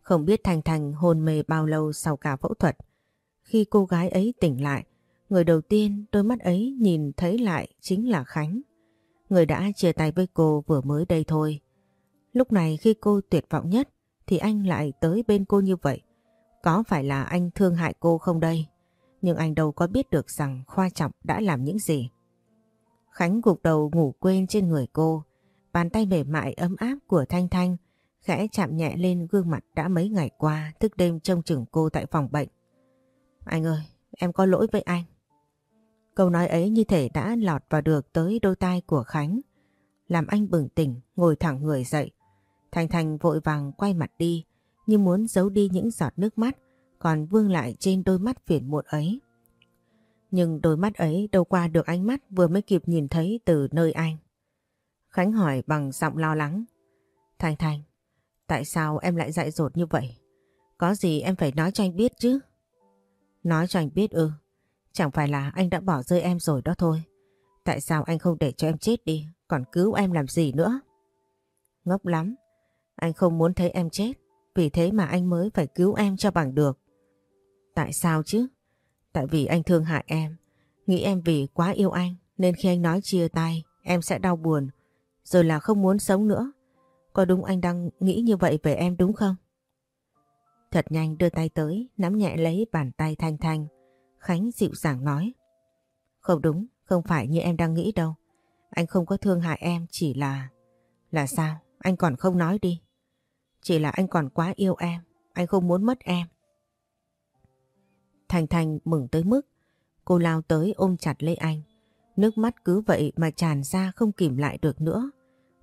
A: Không biết Thanh Thanh hôn mê bao lâu sau cả phẫu thuật, khi cô gái ấy tỉnh lại, người đầu tiên đôi mắt ấy nhìn thấy lại chính là Khánh. Người đã chia tay với cô vừa mới đây thôi. Lúc này khi cô tuyệt vọng nhất thì anh lại tới bên cô như vậy. Có phải là anh thương hại cô không đây? Nhưng anh đâu có biết được rằng Khoa Trọng đã làm những gì. Khánh gục đầu ngủ quên trên người cô. Bàn tay mềm mại ấm áp của Thanh Thanh khẽ chạm nhẹ lên gương mặt đã mấy ngày qua thức đêm trông chừng cô tại phòng bệnh. Anh ơi, em có lỗi với anh. Câu nói ấy như thể đã lọt vào được tới đôi tai của Khánh. Làm anh bừng tỉnh, ngồi thẳng người dậy. Thành Thành vội vàng quay mặt đi, như muốn giấu đi những giọt nước mắt, còn vương lại trên đôi mắt phiền muộn ấy. Nhưng đôi mắt ấy đâu qua được ánh mắt vừa mới kịp nhìn thấy từ nơi anh. Khánh hỏi bằng giọng lo lắng. Thành Thành, tại sao em lại dại dột như vậy? Có gì em phải nói cho anh biết chứ? Nói cho anh biết ư? Chẳng phải là anh đã bỏ rơi em rồi đó thôi. Tại sao anh không để cho em chết đi, còn cứu em làm gì nữa? Ngốc lắm, anh không muốn thấy em chết, vì thế mà anh mới phải cứu em cho bằng được. Tại sao chứ? Tại vì anh thương hại em, nghĩ em vì quá yêu anh nên khi anh nói chia tay em sẽ đau buồn, rồi là không muốn sống nữa. Có đúng anh đang nghĩ như vậy về em đúng không? Thật nhanh đưa tay tới, nắm nhẹ lấy bàn tay Thanh Thanh. Khánh dịu dàng nói. Không đúng, không phải như em đang nghĩ đâu. Anh không có thương hại em chỉ là... Là sao? Anh còn không nói đi. Chỉ là anh còn quá yêu em, anh không muốn mất em. Thành Thành mừng tới mức, cô lao tới ôm chặt lấy anh. Nước mắt cứ vậy mà tràn ra không kìm lại được nữa.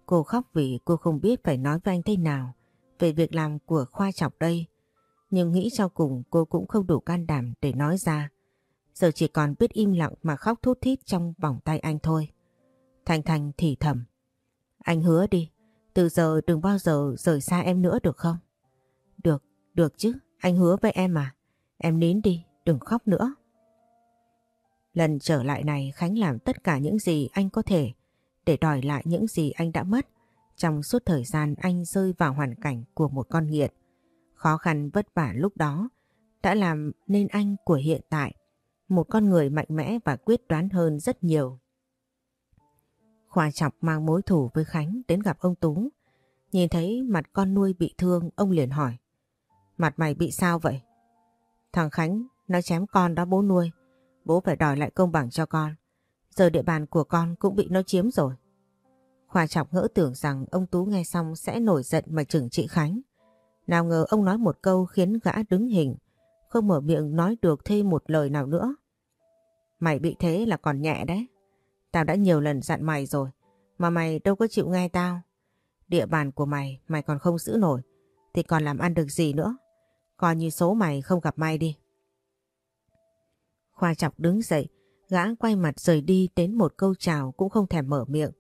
A: Cô khóc vì cô không biết phải nói với anh thế nào về việc làm của Khoa Chọc đây. Nhưng nghĩ cho cùng cô cũng không đủ can đảm để nói ra. Giờ chỉ còn biết im lặng mà khóc thút thít trong vòng tay anh thôi. Thành Thành thì thầm. Anh hứa đi, từ giờ đừng bao giờ rời xa em nữa được không? Được, được chứ, anh hứa với em mà. Em nín đi, đừng khóc nữa. Lần trở lại này Khánh làm tất cả những gì anh có thể để đòi lại những gì anh đã mất trong suốt thời gian anh rơi vào hoàn cảnh của một con nghiện. Khó khăn vất vả lúc đó đã làm nên anh của hiện tại, một con người mạnh mẽ và quyết đoán hơn rất nhiều. Khoa chọc mang mối thủ với Khánh đến gặp ông Tú. Nhìn thấy mặt con nuôi bị thương, ông liền hỏi. Mặt mày bị sao vậy? Thằng Khánh nó chém con đó bố nuôi. Bố phải đòi lại công bằng cho con. Giờ địa bàn của con cũng bị nó chiếm rồi. Khoa chọc ngỡ tưởng rằng ông Tú nghe xong sẽ nổi giận mà chừng trị Khánh. Nào ngờ ông nói một câu khiến gã đứng hình, không mở miệng nói được thêm một lời nào nữa. Mày bị thế là còn nhẹ đấy. Tao đã nhiều lần dặn mày rồi, mà mày đâu có chịu nghe tao. Địa bàn của mày, mày còn không giữ nổi, thì còn làm ăn được gì nữa. Coi như số mày không gặp may đi. Khoa chọc đứng dậy, gã quay mặt rời đi đến một câu chào cũng không thèm mở miệng.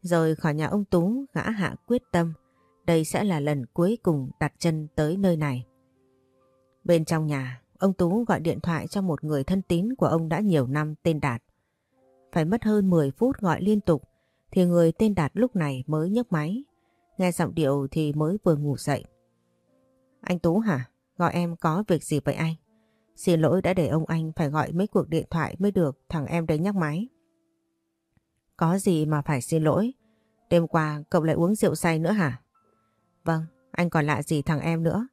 A: Rồi khỏi nhà ông Tú, gã hạ quyết tâm, đây sẽ là lần cuối cùng đặt chân tới nơi này. Bên trong nhà, ông Tú gọi điện thoại cho một người thân tín của ông đã nhiều năm tên Đạt. Phải mất hơn 10 phút gọi liên tục thì người tên Đạt lúc này mới nhấc máy. Nghe giọng điệu thì mới vừa ngủ dậy. Anh Tú hả? Gọi em có việc gì vậy anh? Xin lỗi đã để ông anh phải gọi mấy cuộc điện thoại mới được thằng em đấy nhắc máy. Có gì mà phải xin lỗi? Đêm qua cậu lại uống rượu say nữa hả? Vâng, anh còn lạ gì thằng em nữa.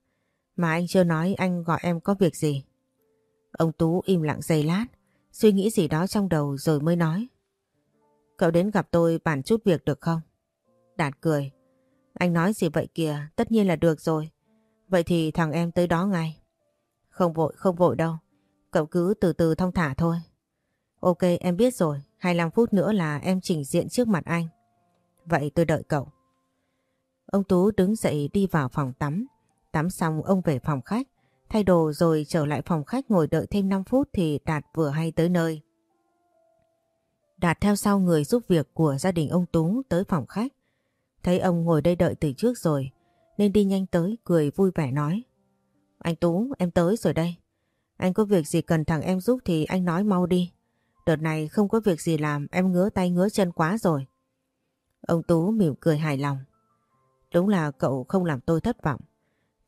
A: Mà anh chưa nói anh gọi em có việc gì. Ông Tú im lặng giây lát, suy nghĩ gì đó trong đầu rồi mới nói. Cậu đến gặp tôi bàn chút việc được không? Đạt cười. Anh nói gì vậy kìa, tất nhiên là được rồi. Vậy thì thằng em tới đó ngay. Không vội, không vội đâu. Cậu cứ từ từ thông thả thôi. Ok, em biết rồi. 25 phút nữa là em trình diện trước mặt anh. Vậy tôi đợi cậu. Ông Tú đứng dậy đi vào phòng tắm. Tắm xong, ông về phòng khách. Thay đồ rồi trở lại phòng khách ngồi đợi thêm 5 phút thì Đạt vừa hay tới nơi. Đạt theo sau người giúp việc của gia đình ông Tú tới phòng khách. Thấy ông ngồi đây đợi từ trước rồi, nên đi nhanh tới, cười vui vẻ nói. Anh Tú, em tới rồi đây. Anh có việc gì cần thằng em giúp thì anh nói mau đi. Đợt này không có việc gì làm, em ngứa tay ngứa chân quá rồi. Ông Tú mỉm cười hài lòng. Đúng là cậu không làm tôi thất vọng.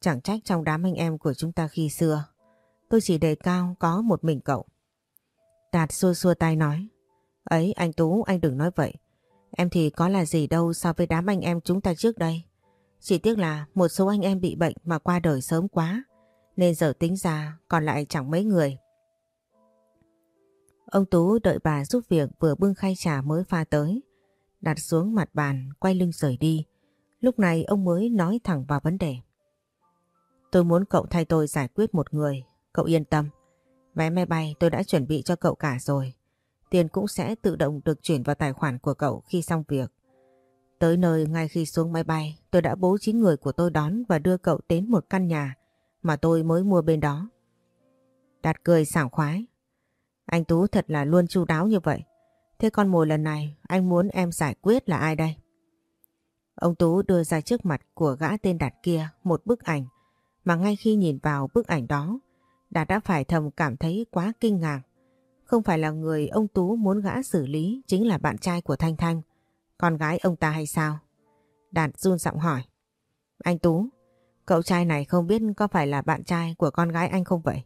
A: Chẳng trách trong đám anh em của chúng ta khi xưa. Tôi chỉ đề cao có một mình cậu. Đạt xua xua tay nói. Ấy anh Tú anh đừng nói vậy. Em thì có là gì đâu so với đám anh em chúng ta trước đây. Chỉ tiếc là một số anh em bị bệnh mà qua đời sớm quá. Nên giờ tính ra còn lại chẳng mấy người. Ông Tú đợi bà giúp việc vừa bưng khay trà mới pha tới. Đặt xuống mặt bàn, quay lưng rời đi. Lúc này ông mới nói thẳng vào vấn đề. Tôi muốn cậu thay tôi giải quyết một người. Cậu yên tâm. Vé máy bay tôi đã chuẩn bị cho cậu cả rồi. Tiền cũng sẽ tự động được chuyển vào tài khoản của cậu khi xong việc. Tới nơi ngay khi xuống máy bay, tôi đã bố trí người của tôi đón và đưa cậu đến một căn nhà mà tôi mới mua bên đó. Đạt cười sảng khoái. Anh Tú thật là luôn chu đáo như vậy. Thế con mồi lần này anh muốn em giải quyết là ai đây? Ông Tú đưa ra trước mặt của gã tên Đạt kia một bức ảnh mà ngay khi nhìn vào bức ảnh đó Đạt đã phải thầm cảm thấy quá kinh ngạc. Không phải là người ông Tú muốn gã xử lý chính là bạn trai của Thanh Thanh, con gái ông ta hay sao? Đạt run giọng hỏi. Anh Tú, cậu trai này không biết có phải là bạn trai của con gái anh không vậy?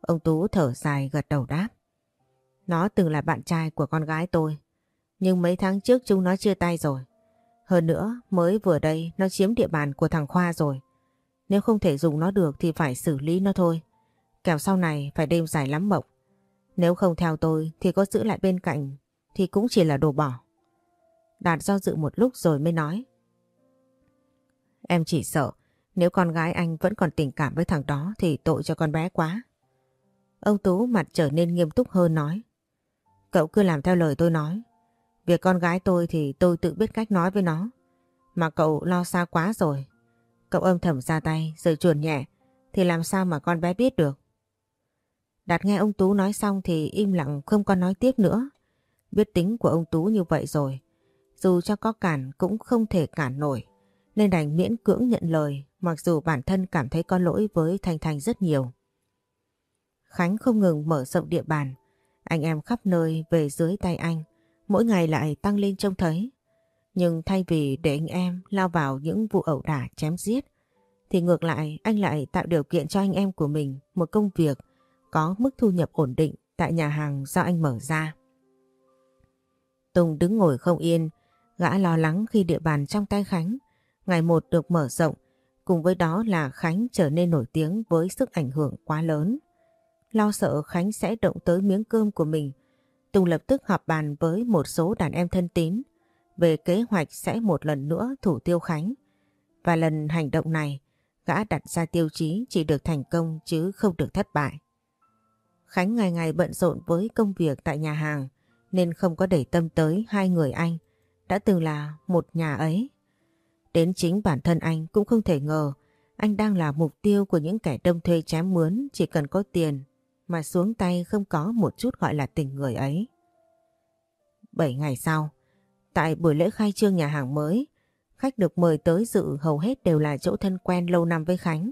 A: Ông Tú thở dài gật đầu đáp. Nó từng là bạn trai của con gái tôi. Nhưng mấy tháng trước chúng nó chia tay rồi. Hơn nữa, mới vừa đây nó chiếm địa bàn của thằng Khoa rồi. Nếu không thể dùng nó được thì phải xử lý nó thôi. Kẻo sau này phải đêm dài lắm mộng. Nếu không theo tôi thì có giữ lại bên cạnh thì cũng chỉ là đồ bỏ. Đạt do dự một lúc rồi mới nói. Em chỉ sợ nếu con gái anh vẫn còn tình cảm với thằng đó thì tội cho con bé quá. Ông Tú mặt trở nên nghiêm túc hơn nói. Cậu cứ làm theo lời tôi nói. Việc con gái tôi thì tôi tự biết cách nói với nó. Mà cậu lo xa quá rồi. Cậu âm thầm ra tay rồi chuồn nhẹ thì làm sao mà con bé biết được. Đạt nghe ông Tú nói xong thì im lặng không có nói tiếp nữa. Biết tính của ông Tú như vậy rồi. Dù cho có cản cũng không thể cản nổi. Nên đành miễn cưỡng nhận lời mặc dù bản thân cảm thấy có lỗi với Thanh Thanh rất nhiều. Khánh không ngừng mở rộng địa bàn. Anh em khắp nơi về dưới tay anh, mỗi ngày lại tăng lên trông thấy. Nhưng thay vì để anh em lao vào những vụ ẩu đả chém giết, thì ngược lại anh lại tạo điều kiện cho anh em của mình một công việc có mức thu nhập ổn định tại nhà hàng do anh mở ra. Tùng đứng ngồi không yên, gã lo lắng khi địa bàn trong tay Khánh ngày một được mở rộng, cùng với đó là Khánh trở nên nổi tiếng với sức ảnh hưởng quá lớn. Lo sợ Khánh sẽ động tới miếng cơm của mình, Tùng lập tức họp bàn với một số đàn em thân tín về kế hoạch sẽ một lần nữa thủ tiêu Khánh. Và lần hành động này, gã đặt ra tiêu chí chỉ được thành công chứ không được thất bại. Khánh ngày ngày bận rộn với công việc tại nhà hàng nên không có để tâm tới hai người anh đã từng là một nhà ấy. Đến chính bản thân anh cũng không thể ngờ anh đang là mục tiêu của những kẻ đâm thuê chém mướn chỉ cần có tiền mà xuống tay không có một chút gọi là tình người ấy. Bảy ngày sau, tại buổi lễ khai trương nhà hàng mới, khách được mời tới dự hầu hết đều là chỗ thân quen lâu năm với Khánh.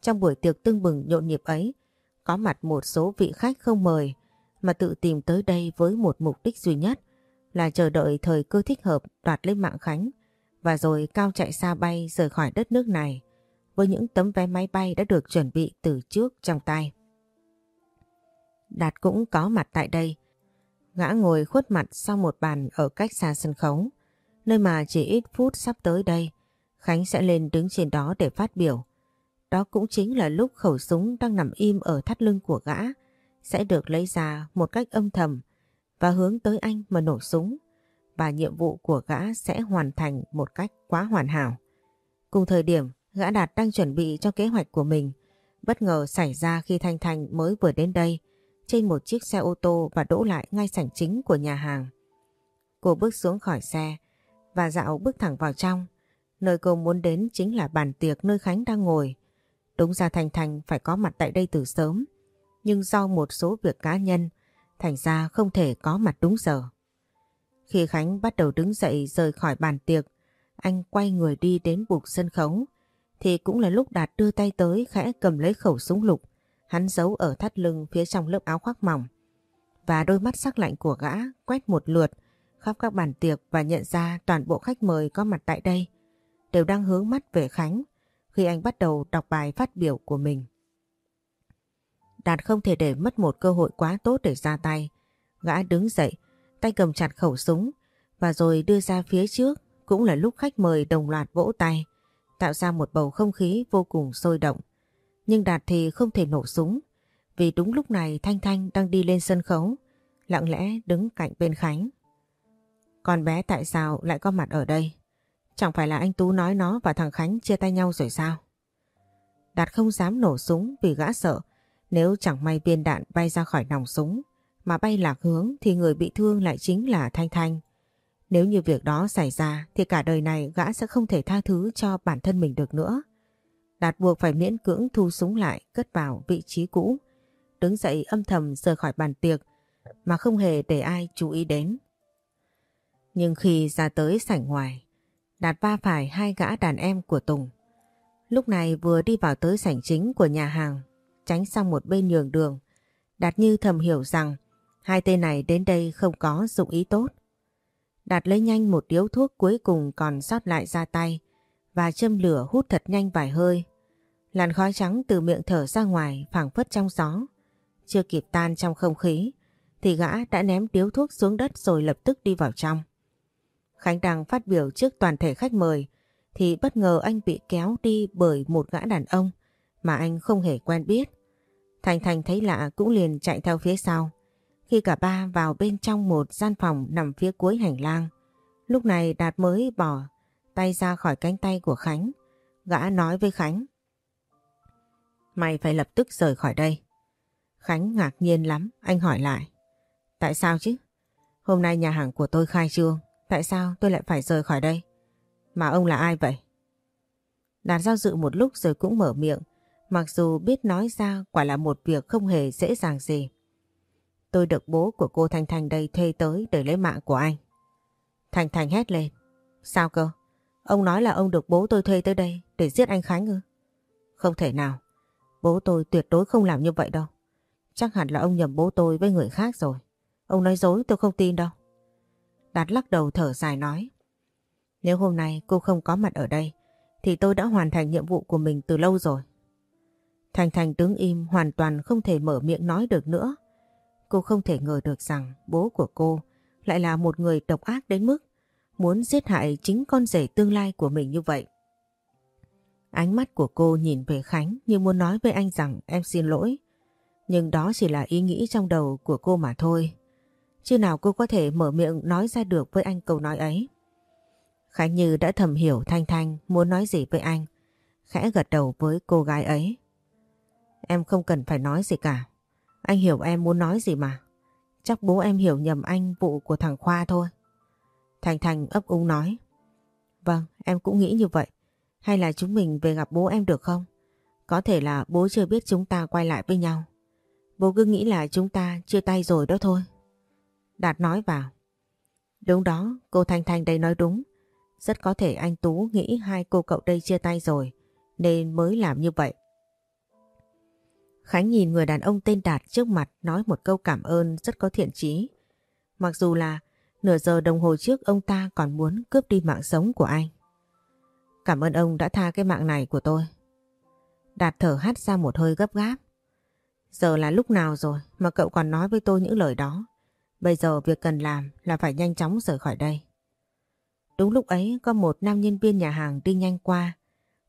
A: Trong buổi tiệc tưng bừng nhộn nhịp ấy, có mặt một số vị khách không mời mà tự tìm tới đây với một mục đích duy nhất là chờ đợi thời cơ thích hợp đoạt lấy mạng Khánh và rồi cao chạy xa bay rời khỏi đất nước này với những tấm vé máy bay đã được chuẩn bị từ trước trong tay. Đạt cũng có mặt tại đây. Gã ngồi khuất mặt sau một bàn ở cách xa sân khấu, nơi mà chỉ ít phút sắp tới đây, Khánh sẽ lên đứng trên đó để phát biểu. Đó cũng chính là lúc khẩu súng đang nằm im ở thắt lưng của gã sẽ được lấy ra một cách âm thầm và hướng tới anh mà nổ súng và nhiệm vụ của gã sẽ hoàn thành một cách quá hoàn hảo. Cùng thời điểm, gã Đạt đang chuẩn bị cho kế hoạch của mình, bất ngờ xảy ra khi Thanh Thanh mới vừa đến đây trên một chiếc xe ô tô và đỗ lại ngay sảnh chính của nhà hàng. Cô bước xuống khỏi xe và dạo bước thẳng vào trong. Nơi cô muốn đến chính là bàn tiệc nơi Khánh đang ngồi. Đúng ra thành thành phải có mặt tại đây từ sớm, nhưng do một số việc cá nhân, thành ra không thể có mặt đúng giờ. Khi Khánh bắt đầu đứng dậy rời khỏi bàn tiệc, anh quay người đi đến bục sân khấu, thì cũng là lúc Đạt đưa tay tới khẽ cầm lấy khẩu súng lục, hắn giấu ở thắt lưng phía trong lớp áo khoác mỏng. Và đôi mắt sắc lạnh của gã quét một lượt khắp các bàn tiệc và nhận ra toàn bộ khách mời có mặt tại đây đều đang hướng mắt về Khánh khi anh bắt đầu đọc bài phát biểu của mình. Đạt không thể để mất một cơ hội quá tốt để ra tay. Gã đứng dậy, tay cầm chặt khẩu súng và rồi đưa ra phía trước cũng là lúc khách mời đồng loạt vỗ tay, tạo ra một bầu không khí vô cùng sôi động. Nhưng Đạt thì không thể nổ súng vì đúng lúc này Thanh Thanh đang đi lên sân khấu, lặng lẽ đứng cạnh bên Khánh. Con bé tại sao lại có mặt ở đây? Chẳng phải là anh Tú nói nó và thằng Khánh chia tay nhau rồi sao? Đạt không dám nổ súng vì gã sợ nếu chẳng may viên đạn bay ra khỏi nòng súng mà bay lạc hướng thì người bị thương lại chính là Thanh Thanh. Nếu như việc đó xảy ra thì cả đời này gã sẽ không thể tha thứ cho bản thân mình được nữa. Đạt buộc phải miễn cưỡng thu súng lại cất vào vị trí cũ, đứng dậy âm thầm rời khỏi bàn tiệc mà không hề để ai chú ý đến. Nhưng khi ra tới sảnh ngoài, Đạt va phải hai gã đàn em của Tùng. Lúc này vừa đi vào tới sảnh chính của nhà hàng tránh sang một bên nhường đường. Đạt như thầm hiểu rằng hai tên này đến đây không có dụng ý tốt. Đạt lấy nhanh một điếu thuốc cuối cùng còn sót lại ra tay và châm lửa hút thật nhanh vài hơi. Làn khói trắng từ miệng thở ra ngoài phảng phất trong gió. Chưa kịp tan trong không khí thì gã đã ném điếu thuốc xuống đất rồi lập tức đi vào trong. Khánh đang phát biểu trước toàn thể khách mời thì bất ngờ anh bị kéo đi bởi một gã đàn ông mà anh không hề quen biết. Thành Thành thấy lạ cũng liền chạy theo phía sau. Khi cả ba vào bên trong một gian phòng nằm phía cuối hành lang, lúc này Đạt mới bỏ tay ra khỏi cánh tay của Khánh. Gã nói với Khánh. Mày phải lập tức rời khỏi đây. Khánh ngạc nhiên lắm, anh hỏi lại. Tại sao chứ? Hôm nay nhà hàng của tôi khai trương, tại sao tôi lại phải rời khỏi đây? Mà ông là ai vậy? Đàn giao dự một lúc rồi cũng mở miệng. Mặc dù biết nói ra quả là một việc không hề dễ dàng gì. Tôi được bố của cô Thanh Thanh đây thuê tới để lấy mạng của anh. Thanh Thanh hét lên. Sao cơ? Ông nói là ông được bố tôi thuê tới đây để giết anh Khánh ư? Không thể nào. Bố tôi tuyệt đối không làm như vậy đâu. chắc hẳn là ông nhầm bố tôi với người khác rồi. Ông nói dối tôi không tin đâu. Đạt lắc đầu thở dài nói. Nếu hôm nay cô không có mặt ở đây, thì tôi đã hoàn thành nhiệm vụ của mình từ lâu rồi. Thành Thành đứng im, hoàn toàn không thể mở miệng nói được nữa. Cô không thể ngờ được rằng bố của cô lại là một người độc ác đến mức muốn giết hại chính con rể tương lai của mình như vậy. Ánh mắt của cô nhìn về Khánh như muốn nói với anh rằng em xin lỗi. Nhưng đó chỉ là ý nghĩ trong đầu của cô mà thôi. Chứ nào cô có thể mở miệng nói ra được với anh câu nói ấy. Khánh Như đã thầm hiểu Thanh Thanh muốn nói gì với anh. Khẽ gật đầu với cô gái ấy. Em không cần phải nói gì cả. Anh hiểu em muốn nói gì mà. Chắc bố em hiểu nhầm anh vụ của thằng Khoa thôi. Thành Thành ấp úng nói. Vâng, em cũng nghĩ như vậy. Hay là chúng mình về gặp bố em được không? Có thể là bố chưa biết chúng ta quay lại với nhau. Bố cứ nghĩ là chúng ta chia tay rồi đó thôi. Đạt nói vào. Đúng đó, cô Thanh Thanh đây nói đúng. Rất có thể anh Tú nghĩ hai cô cậu đây chia tay rồi, nên mới làm như vậy. Khánh nhìn người đàn ông tên Đạt trước mặt nói một câu cảm ơn rất có thiện chí. Mặc dù là nửa giờ đồng hồ trước ông ta còn muốn cướp đi mạng sống của anh. Cảm ơn ông đã tha cái mạng này của tôi. Đạt thở hắt ra một hơi gấp gáp. Giờ là lúc nào rồi mà cậu còn nói với tôi những lời đó. Bây giờ việc cần làm là phải nhanh chóng rời khỏi đây. Đúng lúc ấy có một nam nhân viên nhà hàng đi nhanh qua.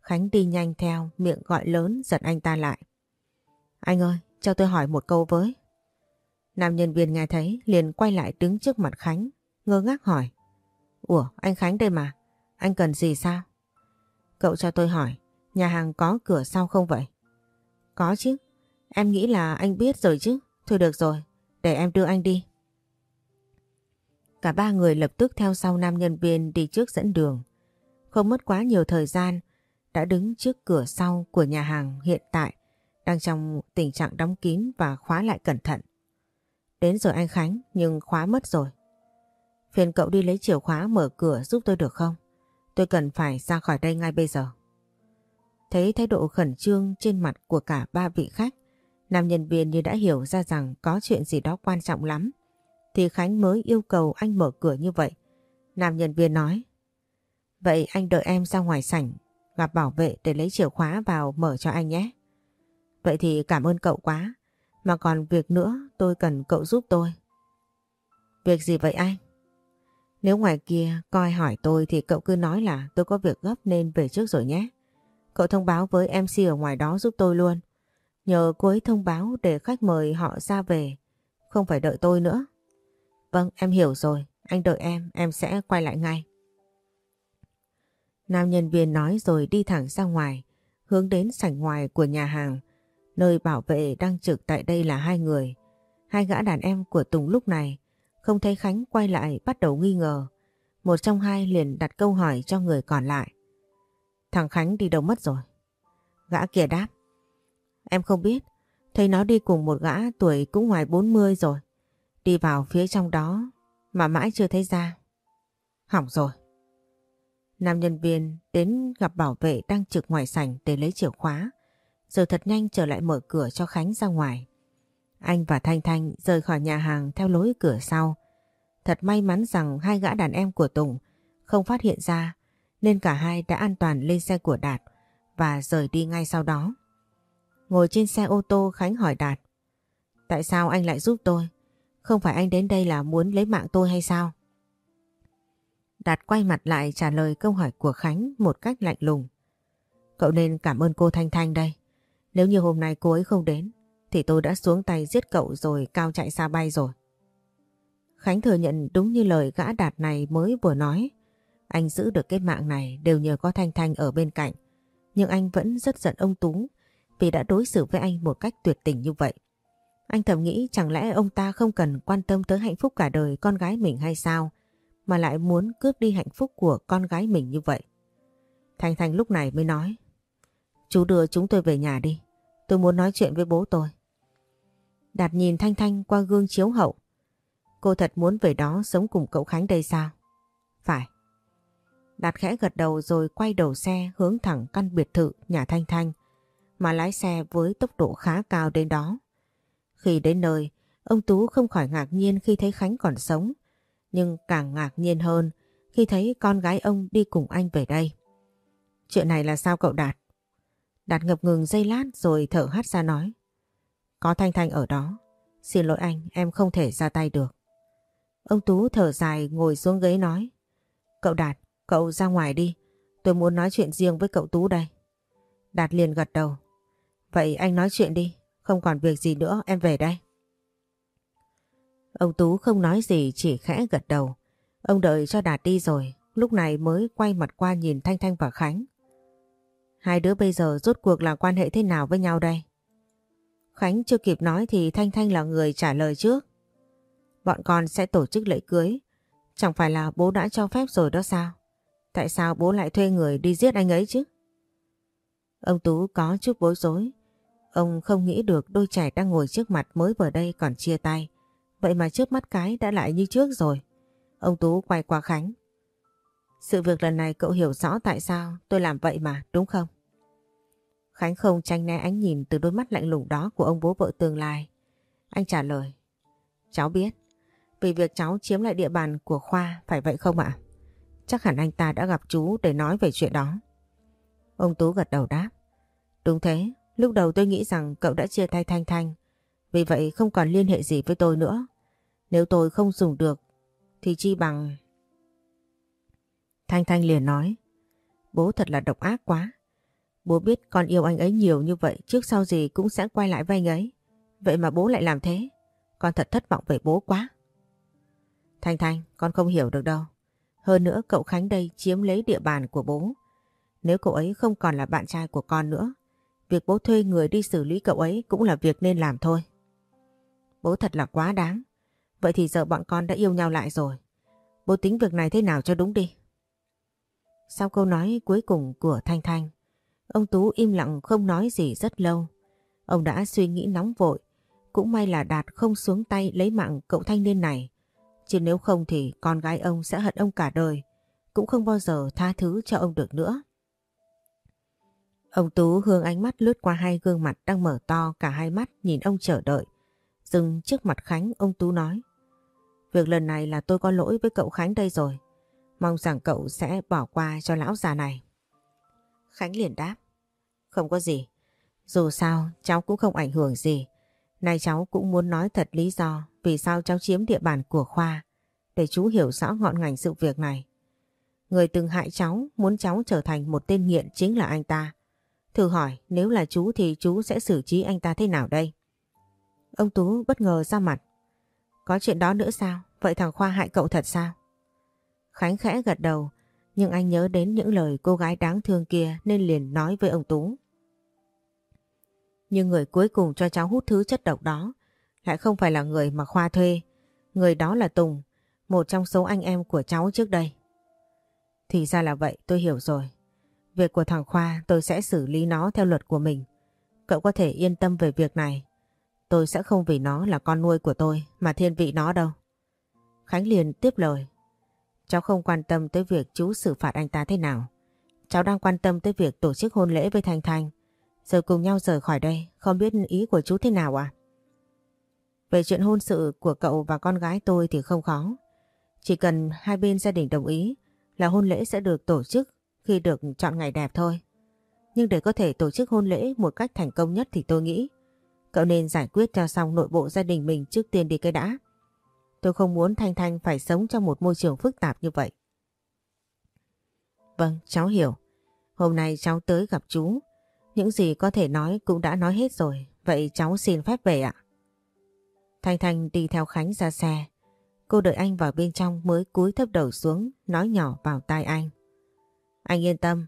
A: Khánh đi nhanh theo, miệng gọi lớn giật anh ta lại. Anh ơi, cho tôi hỏi một câu với. Nam nhân viên nghe thấy liền quay lại đứng trước mặt Khánh, ngơ ngác hỏi. Ủa, anh Khánh đây mà, anh cần gì sao? Cậu cho tôi hỏi, nhà hàng có cửa sau không vậy? Có chứ, em nghĩ là anh biết rồi chứ. Thôi được rồi, để em đưa anh đi. Cả ba người lập tức theo sau nam nhân viên đi trước dẫn đường. Không mất quá nhiều thời gian, đã đứng trước cửa sau của nhà hàng hiện tại, đang trong tình trạng đóng kín và khóa lại cẩn thận. Đến rồi anh Khánh, nhưng khóa mất rồi. Phiền cậu đi lấy chìa khóa mở cửa giúp tôi được không? Tôi cần phải ra khỏi đây ngay bây giờ. Thấy thái độ khẩn trương trên mặt của cả ba vị khách, nam nhân viên như đã hiểu ra rằng có chuyện gì đó quan trọng lắm thì Khánh mới yêu cầu anh mở cửa như vậy. Nam nhân viên nói Vậy anh đợi em ra ngoài sảnh gặp bảo vệ để lấy chìa khóa vào mở cho anh nhé. Vậy thì cảm ơn cậu quá. Mà còn việc nữa tôi cần cậu giúp tôi. Việc gì vậy anh? Nếu ngoài kia coi hỏi tôi thì cậu cứ nói là tôi có việc gấp nên về trước rồi nhé. Cậu thông báo với MC ở ngoài đó giúp tôi luôn. Nhờ cô ấy thông báo để khách mời họ ra về. Không phải đợi tôi nữa. Vâng, em hiểu rồi. Anh đợi em, em sẽ quay lại ngay. Nam nhân viên nói rồi đi thẳng ra ngoài, hướng đến sảnh ngoài của nhà hàng. Nơi bảo vệ đang trực tại đây là hai người. Hai gã đàn em của Tùng lúc này không thấy Khánh quay lại bắt đầu nghi ngờ. Một trong hai liền đặt câu hỏi cho người còn lại. Thằng Khánh đi đâu mất rồi? Gã kia đáp. Em không biết, thấy nó đi cùng một gã tuổi cũng ngoài 40 rồi. Đi vào phía trong đó mà mãi chưa thấy ra. Hỏng rồi. Nam nhân viên đến gặp bảo vệ đang trực ngoài sảnh để lấy chìa khóa. Rồi thật nhanh trở lại mở cửa cho Khánh ra ngoài. Anh và Thanh Thanh rời khỏi nhà hàng theo lối cửa sau. Thật may mắn rằng hai gã đàn em của Tùng không phát hiện ra nên cả hai đã an toàn lên xe của Đạt và rời đi ngay sau đó. Ngồi trên xe ô tô Khánh hỏi Đạt Tại sao anh lại giúp tôi? Không phải anh đến đây là muốn lấy mạng tôi hay sao? Đạt quay mặt lại trả lời câu hỏi của Khánh một cách lạnh lùng. Cậu nên cảm ơn cô Thanh Thanh đây. Nếu như hôm nay cô ấy không đến, thì tôi đã xuống tay giết cậu rồi cao chạy xa bay rồi. Khánh thừa nhận đúng như lời gã Đạt này mới vừa nói. Anh giữ được cái mạng này đều nhờ có Thanh Thanh ở bên cạnh. Nhưng anh vẫn rất giận ông Tú vì đã đối xử với anh một cách tuyệt tình như vậy. Anh thầm nghĩ chẳng lẽ ông ta không cần quan tâm tới hạnh phúc cả đời con gái mình hay sao, mà lại muốn cướp đi hạnh phúc của con gái mình như vậy. Thanh Thanh lúc này mới nói, Chú đưa chúng tôi về nhà đi. Tôi muốn nói chuyện với bố tôi. Đạt nhìn Thanh Thanh qua gương chiếu hậu. Cô thật muốn về đó sống cùng cậu Khánh đây sao? Phải. Đạt khẽ gật đầu rồi quay đầu xe hướng thẳng căn biệt thự nhà Thanh Thanh mà lái xe với tốc độ khá cao đến đó. Khi đến nơi, ông Tú không khỏi ngạc nhiên khi thấy Khánh còn sống, nhưng càng ngạc nhiên hơn khi thấy con gái ông đi cùng anh về đây. Chuyện này là sao cậu Đạt? Đạt ngập ngừng giây lát rồi thở hắt ra nói. Có Thanh Thanh ở đó. Xin lỗi anh, em không thể ra tay được. Ông Tú thở dài ngồi xuống ghế nói. Cậu Đạt, cậu ra ngoài đi. Tôi muốn nói chuyện riêng với cậu Tú đây. Đạt liền gật đầu. Vậy anh nói chuyện đi, không còn việc gì nữa, em về đây. Ông Tú không nói gì chỉ khẽ gật đầu. Ông đợi cho Đạt đi rồi, lúc này mới quay mặt qua nhìn Thanh Thanh và Khánh. Hai đứa bây giờ rốt cuộc là quan hệ thế nào với nhau đây? Khánh chưa kịp nói thì Thanh Thanh là người trả lời trước. Bọn con sẽ tổ chức lễ cưới. Chẳng phải là bố đã cho phép rồi đó sao? Tại sao bố lại thuê người đi giết anh ấy chứ? Ông Tú có chút bối rối. Ông không nghĩ được đôi trẻ đang ngồi trước mặt mới vừa đây còn chia tay. Vậy mà trước mắt cái đã lại như trước rồi. Ông Tú quay qua Khánh. Sự việc lần này cậu hiểu rõ tại sao tôi làm vậy mà, đúng không? Khánh không tranh né ánh nhìn từ đôi mắt lạnh lùng đó của ông bố vợ tương lai. Anh trả lời. Cháu biết. Vì việc cháu chiếm lại địa bàn của Khoa, phải vậy không ạ? Chắc hẳn anh ta đã gặp chú để nói về chuyện đó. Ông Tú gật đầu đáp. Đúng thế, lúc đầu tôi nghĩ rằng cậu đã chia tay Thanh Thanh. Vì vậy không còn liên hệ gì với tôi nữa. Nếu tôi không dùng được, thì chi bằng... Thanh Thanh liền nói. Bố thật là độc ác quá. Bố biết con yêu anh ấy nhiều như vậy trước sau gì cũng sẽ quay lại với anh ấy. Vậy mà bố lại làm thế. Con thật thất vọng về bố quá. Thanh Thanh, con không hiểu được đâu. Hơn nữa cậu Khánh đây chiếm lấy địa bàn của bố. Nếu cậu ấy không còn là bạn trai của con nữa, việc bố thuê người đi xử lý cậu ấy cũng là việc nên làm thôi. Bố thật là quá đáng. Vậy thì giờ bọn con đã yêu nhau lại rồi. Bố tính việc này thế nào cho đúng đi. Sau câu nói cuối cùng của Thanh Thanh, ông Tú im lặng không nói gì rất lâu. Ông đã suy nghĩ nóng vội. Cũng may là Đạt không xuống tay lấy mạng cậu thanh niên này. Chứ nếu không thì con gái ông sẽ hận ông cả đời. Cũng không bao giờ tha thứ cho ông được nữa. Ông Tú hướng ánh mắt lướt qua hai gương mặt đang mở to cả hai mắt nhìn ông chờ đợi. Dừng trước mặt Khánh, ông Tú nói. Việc lần này là tôi có lỗi với cậu Khánh đây rồi. Mong rằng cậu sẽ bỏ qua cho lão già này. Khánh liền đáp. Không có gì. Dù sao cháu cũng không ảnh hưởng gì. Nay cháu cũng muốn nói thật lý do vì sao cháu chiếm địa bàn của Khoa để chú hiểu rõ ngọn ngành sự việc này. Người từng hại cháu muốn cháu trở thành một tên nghiện chính là anh ta. Thử hỏi nếu là chú thì chú sẽ xử trí anh ta thế nào đây? Ông Tú bất ngờ ra mặt. Có chuyện đó nữa sao? Vậy thằng Khoa hại cậu thật sao? Khánh khẽ gật đầu, nhưng anh nhớ đến những lời cô gái đáng thương kia nên liền nói với ông Tú. Nhưng người cuối cùng cho cháu hút thứ chất độc đó lại không phải là người mà Khoa thuê. Người đó là Tùng, một trong số anh em của cháu trước đây. Thì ra là vậy, tôi hiểu rồi. Việc của thằng Khoa tôi sẽ xử lý nó theo luật của mình. Cậu có thể yên tâm về việc này. Tôi sẽ không vì nó là con nuôi của tôi mà thiên vị nó đâu. Khánh liền tiếp lời. Cháu không quan tâm tới việc chú xử phạt anh ta thế nào. Cháu đang quan tâm tới việc tổ chức hôn lễ với Thanh Thanh. Rồi cùng nhau rời khỏi đây, không biết ý của chú thế nào à? Về chuyện hôn sự của cậu và con gái tôi thì không khó. Chỉ cần hai bên gia đình đồng ý là hôn lễ sẽ được tổ chức khi được chọn ngày đẹp thôi. Nhưng để có thể tổ chức hôn lễ một cách thành công nhất thì tôi nghĩ cậu nên giải quyết cho xong nội bộ gia đình mình trước tiên đi cái đã. Tôi không muốn Thanh Thanh phải sống trong một môi trường phức tạp như vậy. Vâng, cháu hiểu. Hôm nay cháu tới gặp chú. Những gì có thể nói cũng đã nói hết rồi. Vậy cháu xin phép về ạ. Thanh Thanh đi theo Khánh ra xe. Cô đợi anh vào bên trong mới cúi thấp đầu xuống, nói nhỏ vào tai anh. Anh yên tâm,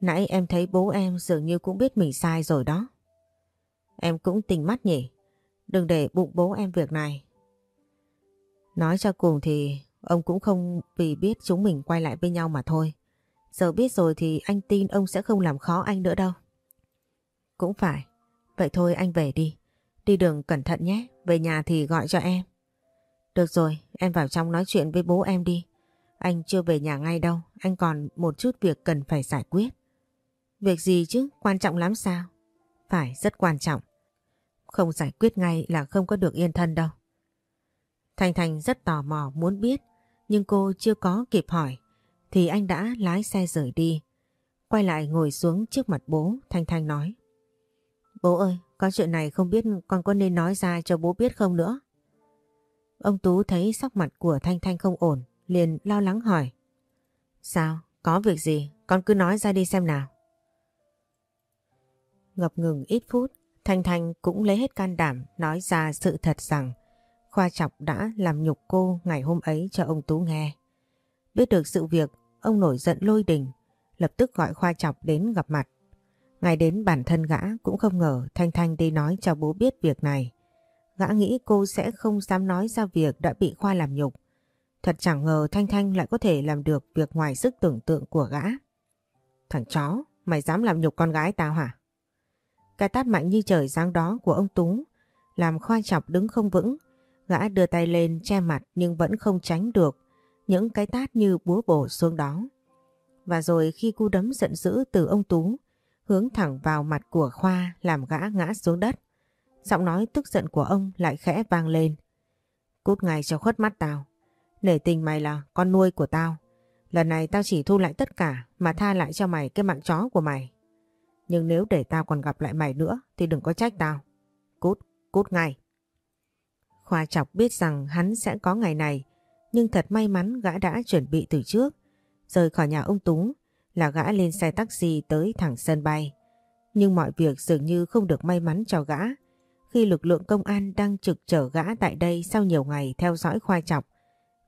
A: nãy em thấy bố em dường như cũng biết mình sai rồi đó. Em cũng tình mắt nhỉ, đừng để bụng bố em việc này. Nói cho cùng thì ông cũng không vì biết chúng mình quay lại với nhau mà thôi. Giờ biết rồi thì anh tin ông sẽ không làm khó anh nữa đâu. Cũng phải, vậy thôi anh về đi. Đi đường cẩn thận nhé, về nhà thì gọi cho em. Được rồi, em vào trong nói chuyện với bố em đi. Anh chưa về nhà ngay đâu, anh còn một chút việc cần phải giải quyết. Việc gì chứ, quan trọng lắm sao? Phải, rất quan trọng. không giải quyết ngay là không có được yên thân đâu. Thành Thành rất tò mò muốn biết, nhưng cô chưa có kịp hỏi, thì anh đã lái xe rời đi. Quay lại ngồi xuống trước mặt bố, Thanh Thanh nói. Bố ơi, có chuyện này không biết con có nên nói ra cho bố biết không nữa? Ông Tú thấy sắc mặt của Thanh Thanh không ổn, liền lo lắng hỏi. Sao? Có việc gì? Con cứ nói ra đi xem nào. Ngập ngừng ít phút, Thanh Thanh cũng lấy hết can đảm nói ra sự thật rằng Khoa Chọc đã làm nhục cô ngày hôm ấy cho ông Tú nghe. Biết được sự việc, ông nổi giận lôi đình, lập tức gọi Khoa Chọc đến gặp mặt. Ngày đến bản thân gã cũng không ngờ Thanh Thanh đi nói cho bố biết việc này. Gã nghĩ cô sẽ không dám nói ra việc đã bị Khoa làm nhục. Thật chẳng ngờ Thanh Thanh lại có thể làm được việc ngoài sức tưởng tượng của gã. Thằng chó, mày dám làm nhục con gái tao hả? Cái tát mạnh như trời giáng đó của ông Tú làm Khoa Chọc đứng không vững. Gã đưa tay lên che mặt nhưng vẫn không tránh được những cái tát như búa bổ xuống đó. Và rồi khi cú đấm giận dữ từ ông Tú hướng thẳng vào mặt của Khoa làm gã ngã xuống đất. Giọng nói tức giận của ông lại khẽ vang lên. Cút ngay cho khuất mắt tao. Nể tình mày là con nuôi của tao. Lần này tao chỉ thu lại tất cả mà tha lại cho mày cái mạng chó của mày. Nhưng nếu để tao còn gặp lại mày nữa thì đừng có trách tao. Cút, cút ngay. Khoa chọc biết rằng hắn sẽ có ngày này nhưng thật may mắn gã đã chuẩn bị từ trước. Rời khỏi nhà ông Tú là gã lên xe taxi tới thẳng sân bay. Nhưng mọi việc dường như không được may mắn cho gã. Khi lực lượng công an đang trực chở gã tại đây sau nhiều ngày theo dõi khoa chọc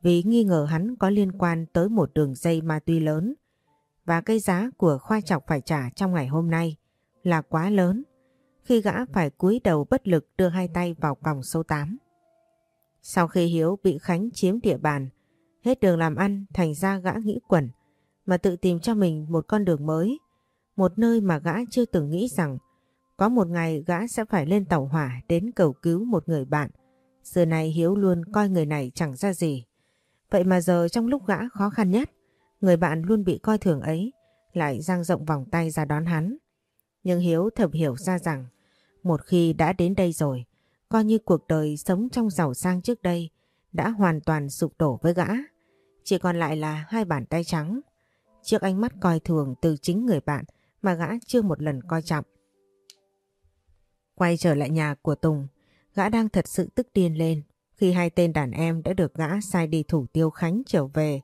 A: vì nghi ngờ hắn có liên quan tới một đường dây ma túy lớn và cái giá của khoa chọc phải trả trong ngày hôm nay là quá lớn khi gã phải cúi đầu bất lực đưa hai tay vào còng số 8. Sau khi Hiếu bị Khánh chiếm địa bàn, hết đường làm ăn thành ra gã nghĩ quẩn mà tự tìm cho mình một con đường mới, một nơi mà gã chưa từng nghĩ rằng có một ngày gã sẽ phải lên tàu hỏa đến cầu cứu một người bạn. Giờ này Hiếu luôn coi người này chẳng ra gì. Vậy mà giờ trong lúc gã khó khăn nhất, người bạn luôn bị coi thường ấy lại dang rộng vòng tay ra đón hắn. Nhưng Hiếu thầm hiểu ra rằng một khi đã đến đây rồi, coi như cuộc đời sống trong giàu sang trước đây đã hoàn toàn sụp đổ với gã. Chỉ còn lại là hai bàn tay trắng. Trước ánh mắt coi thường từ chính người bạn mà gã chưa một lần coi trọng. Quay trở lại nhà của Tùng, gã đang thật sự tức điên lên khi hai tên đàn em đã được gã sai đi thủ tiêu Khánh trở về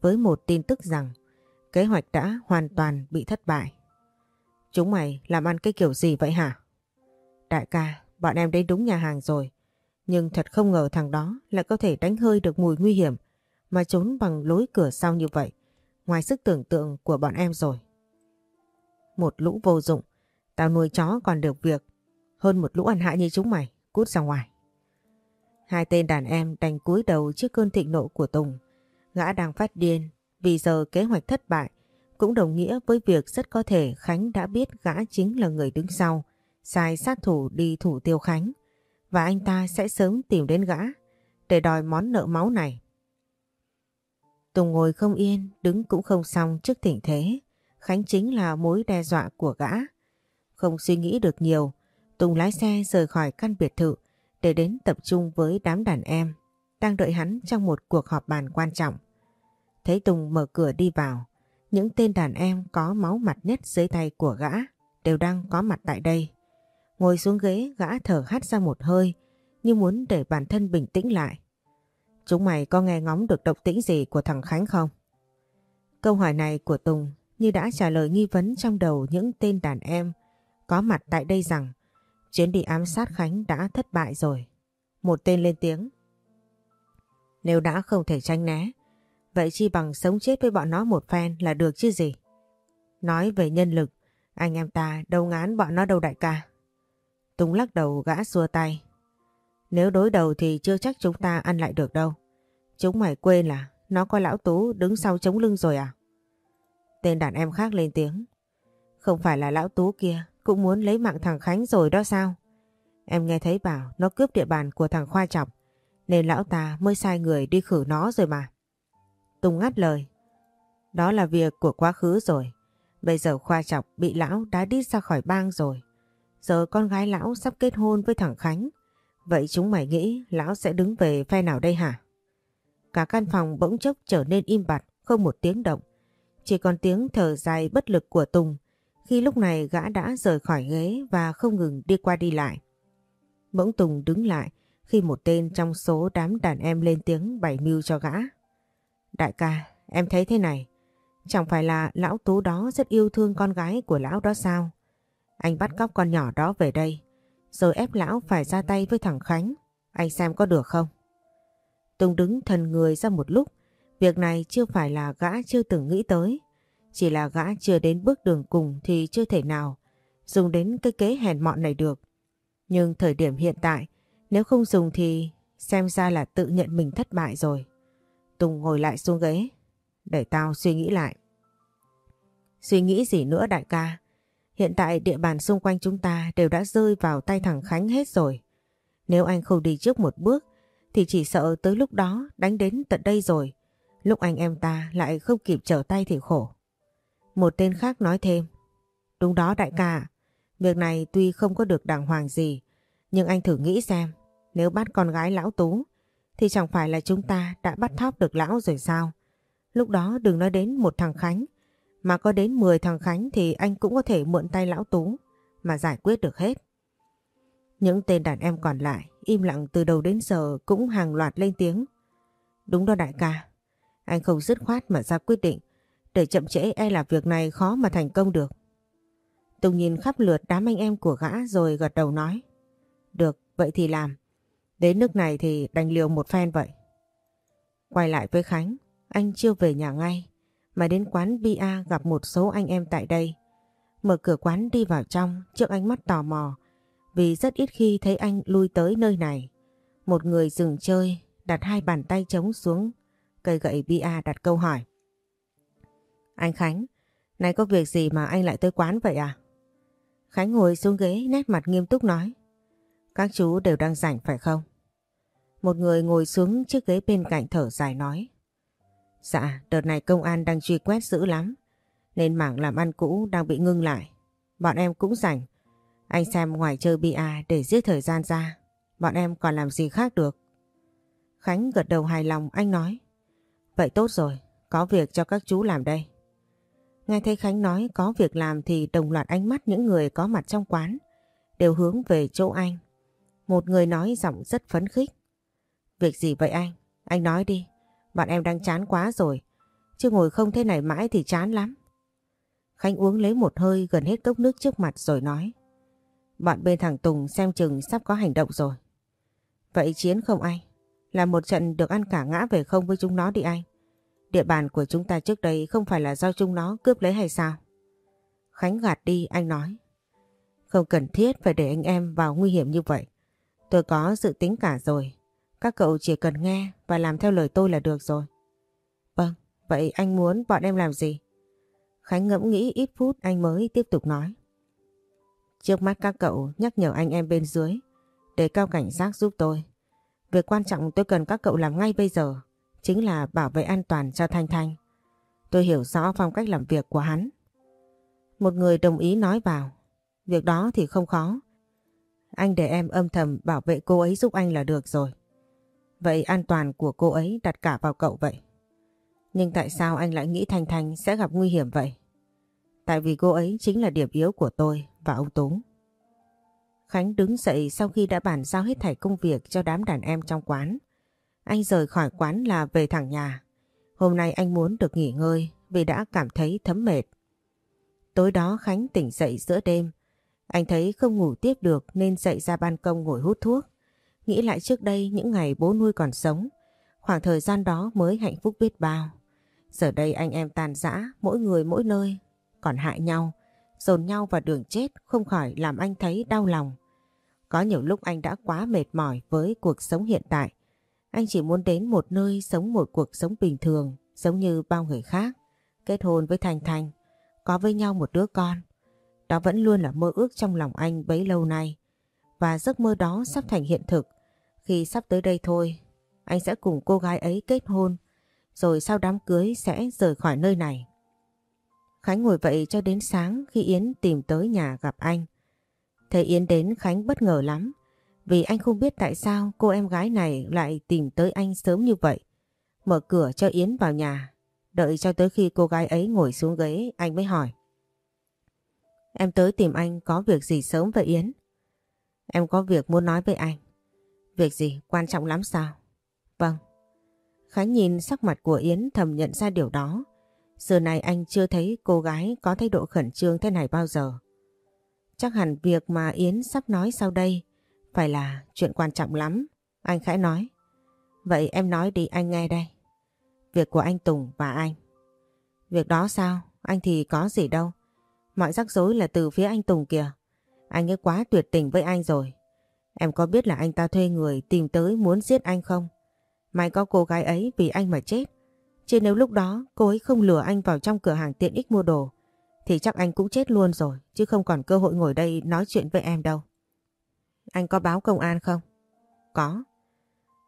A: với một tin tức rằng kế hoạch đã hoàn toàn bị thất bại. Chúng mày làm ăn cái kiểu gì vậy hả? Đại ca, bọn em đến đúng nhà hàng rồi. Nhưng thật không ngờ thằng đó lại có thể đánh hơi được mùi nguy hiểm mà trốn bằng lối cửa sau như vậy. Ngoài sức tưởng tượng của bọn em rồi. Một lũ vô dụng. Tao nuôi chó còn được việc. Hơn một lũ ăn hại như chúng mày. Cút ra ngoài. Hai tên đàn em đành cúi đầu trước cơn thịnh nộ của Tùng. Gã đang phát điên, vì giờ kế hoạch thất bại, cũng đồng nghĩa với việc rất có thể Khánh đã biết gã chính là người đứng sau, sai sát thủ đi thủ tiêu Khánh, và anh ta sẽ sớm tìm đến gã để đòi món nợ máu này. Tùng ngồi không yên, đứng cũng không xong trước tình thế. Khánh chính là mối đe dọa của gã. Không suy nghĩ được nhiều, Tùng lái xe rời khỏi căn biệt thự để đến tập trung với đám đàn em đang đợi hắn trong một cuộc họp bàn quan trọng. Thấy Tùng mở cửa đi vào, những tên đàn em có máu mặt nhất dưới tay của gã đều đang có mặt tại đây. Ngồi xuống ghế gã thở hắt ra một hơi như muốn để bản thân bình tĩnh lại. Chúng mày có nghe ngóng được động tĩnh gì của thằng Khánh không? Câu hỏi này của Tùng như đã trả lời nghi vấn trong đầu những tên đàn em có mặt tại đây rằng chuyến đi ám sát Khánh đã thất bại rồi. Một tên lên tiếng. Nếu đã không thể tranh né, vậy chi bằng sống chết với bọn nó một phen là được chứ gì? Nói về nhân lực, anh em ta đâu ngán bọn nó đâu đại ca. Tùng lắc đầu gã xua tay. Nếu đối đầu thì chưa chắc chúng ta ăn lại được đâu. Chúng mày quên là nó có lão tú đứng sau chống lưng rồi à? Tên đàn em khác lên tiếng. Không phải là lão tú kia, cũng muốn lấy mạng thằng Khánh rồi đó sao? Em nghe thấy bảo nó cướp địa bàn của thằng Khoa Chọc, nên lão ta mới sai người đi khử nó rồi mà. Tùng ngắt lời. Đó là việc của quá khứ rồi. Bây giờ Khoa Chọc bị lão đá đít ra khỏi bang rồi. Giờ con gái lão sắp kết hôn với thằng Khánh. Vậy chúng mày nghĩ lão sẽ đứng về phe nào đây hả? Cả căn phòng bỗng chốc trở nên im bặt, không một tiếng động. Chỉ còn tiếng thở dài bất lực của Tùng khi lúc này gã đã rời khỏi ghế và không ngừng đi qua đi lại. Bỗng Tùng đứng lại khi một tên trong số đám đàn em lên tiếng bày mưu cho gã. Đại ca, em thấy thế này, chẳng phải là lão tú đó rất yêu thương con gái của lão đó sao? Anh bắt cóc con nhỏ đó về đây, rồi ép lão phải ra tay với thằng Khánh. Anh xem có được không? Tùng đứng thần người ra một lúc, việc này chưa phải là gã chưa từng nghĩ tới. Chỉ là gã chưa đến bước đường cùng thì chưa thể nào dùng đến cái kế hèn mọn này được. Nhưng thời điểm hiện tại, nếu không dùng thì xem ra là tự nhận mình thất bại rồi. Tùng ngồi lại xuống ghế. Để tao suy nghĩ lại. Suy nghĩ gì nữa đại ca? Hiện tại địa bàn xung quanh chúng ta đều đã rơi vào tay thằng Khánh hết rồi. Nếu anh không đi trước một bước thì chỉ sợ tới lúc đó đánh đến tận đây rồi. Lúc anh em ta lại không kịp trở tay thì khổ. Một tên khác nói thêm. Đúng đó đại ca, việc này tuy không có được đàng hoàng gì, nhưng anh thử nghĩ xem, nếu bắt con gái lão Tú, thì chẳng phải là chúng ta đã bắt thóp được lão rồi sao? Lúc đó đừng nói đến một thằng Khánh, mà có đến 10 thằng Khánh thì anh cũng có thể mượn tay lão Tú mà giải quyết được hết. Những tên đàn em còn lại im lặng từ đầu đến giờ cũng hàng loạt lên tiếng. Đúng đó đại ca, anh không dứt khoát mà ra quyết định để chậm trễ e là việc này khó mà thành công được. Tùng nhìn khắp lượt đám anh em của gã rồi gật đầu nói. Được, vậy thì làm. Đến nước này thì đành liều một phen vậy. Quay lại với Khánh, anh chưa về nhà ngay, mà đến quán Bia gặp một số anh em tại đây. Mở cửa quán đi vào trong trước ánh mắt tò mò, vì rất ít khi thấy anh lui tới nơi này. Một người dừng chơi, đặt hai bàn tay trống xuống, cây gậy Bia đặt câu hỏi. Anh Khánh, này có việc gì mà anh lại tới quán vậy à? Khánh ngồi xuống ghế nét mặt nghiêm túc nói. Các chú đều đang rảnh phải không? Một người ngồi xuống chiếc ghế bên cạnh thở dài nói. Dạ, đợt này công an đang truy quét dữ lắm, nên mảng làm ăn cũ đang bị ngưng lại. Bọn em cũng rảnh. Anh xem ngoài chơi bia để giết thời gian ra, bọn em còn làm gì khác được. Khánh gật đầu hài lòng anh nói. Vậy tốt rồi, có việc cho các chú làm đây. Nghe thấy Khánh nói có việc làm thì đồng loạt ánh mắt những người có mặt trong quán đều hướng về chỗ anh. Một người nói giọng rất phấn khích. Việc gì vậy anh? Anh nói đi. Bọn em đang chán quá rồi. Chứ ngồi không thế này mãi thì chán lắm. Khánh uống lấy một hơi gần hết cốc nước trước mặt rồi nói. Bọn bên thằng Tùng xem chừng sắp có hành động rồi. Vậy chiến không anh? Là một trận được ăn cả ngã về không với chúng nó đi anh. Địa bàn của chúng ta trước đây không phải là do chúng nó cướp lấy hay sao? Khánh gạt đi, anh nói. Không cần thiết phải để anh em vào nguy hiểm như vậy. Tôi có dự tính cả rồi. Các cậu chỉ cần nghe và làm theo lời tôi là được rồi. Vâng, vậy anh muốn bọn em làm gì? Khánh ngẫm nghĩ ít phút anh mới tiếp tục nói. Trước mắt các cậu nhắc nhở anh em bên dưới để cao cảnh giác giúp tôi. Việc quan trọng tôi cần các cậu làm ngay bây giờ chính là bảo vệ an toàn cho Thanh Thanh. Tôi hiểu rõ phong cách làm việc của hắn. Một người đồng ý nói vào. Việc đó thì không khó. Anh để em âm thầm bảo vệ cô ấy giúp anh là được rồi. Vậy an toàn của cô ấy đặt cả vào cậu vậy. Nhưng tại sao anh lại nghĩ Thanh Thanh sẽ gặp nguy hiểm vậy? Tại vì cô ấy chính là điểm yếu của tôi và ông Tú. Khánh đứng dậy sau khi đã bàn giao hết thảy công việc cho đám đàn em trong quán. Anh rời khỏi quán là về thẳng nhà. Hôm nay anh muốn được nghỉ ngơi vì đã cảm thấy thấm mệt. Tối đó Khánh tỉnh dậy giữa đêm. Anh thấy không ngủ tiếp được nên dậy ra ban công ngồi hút thuốc. Nghĩ lại trước đây những ngày bố nuôi còn sống, khoảng thời gian đó mới hạnh phúc biết bao. Giờ đây anh em tàn rã, mỗi người mỗi nơi, còn hại nhau, dồn nhau vào đường chết không khỏi làm anh thấy đau lòng. Có nhiều lúc anh đã quá mệt mỏi với cuộc sống hiện tại. Anh chỉ muốn đến một nơi sống một cuộc sống bình thường, giống như bao người khác, kết hôn với thành thành có với nhau một đứa con. Đó vẫn luôn là mơ ước trong lòng anh bấy lâu nay. Và giấc mơ đó sắp thành hiện thực. Khi sắp tới đây thôi, anh sẽ cùng cô gái ấy kết hôn, rồi sau đám cưới sẽ rời khỏi nơi này. Khánh ngồi vậy cho đến sáng khi Yến tìm tới nhà gặp anh. Thấy Yến đến Khánh bất ngờ lắm. Vì anh không biết tại sao cô em gái này lại tìm tới anh sớm như vậy. Mở cửa cho Yến vào nhà. Đợi cho tới khi cô gái ấy ngồi xuống ghế anh mới hỏi. Em tới tìm anh có việc gì sớm vậy Yến? Em có việc muốn nói với anh. Việc gì quan trọng lắm sao? Vâng. Khánh nhìn sắc mặt của Yến thầm nhận ra điều đó. Giờ này anh chưa thấy cô gái có thái độ khẩn trương thế này bao giờ. Chắc hẳn việc mà Yến sắp nói sau đây phải là chuyện quan trọng lắm. Anh khẽ nói. Vậy em nói đi, anh nghe đây. Việc của anh Tùng và anh. Việc đó sao? Anh thì có gì đâu. Mọi rắc rối là từ phía anh Tùng kìa. Anh ấy quá tuyệt tình với anh rồi. Em có biết là anh ta thuê người tìm tới muốn giết anh không? May có cô gái ấy vì anh mà chết. Chứ nếu lúc đó cô ấy không lừa anh vào trong cửa hàng tiện ích mua đồ thì chắc anh cũng chết luôn rồi chứ không còn cơ hội ngồi đây nói chuyện với em đâu. Anh có báo công an không? Có.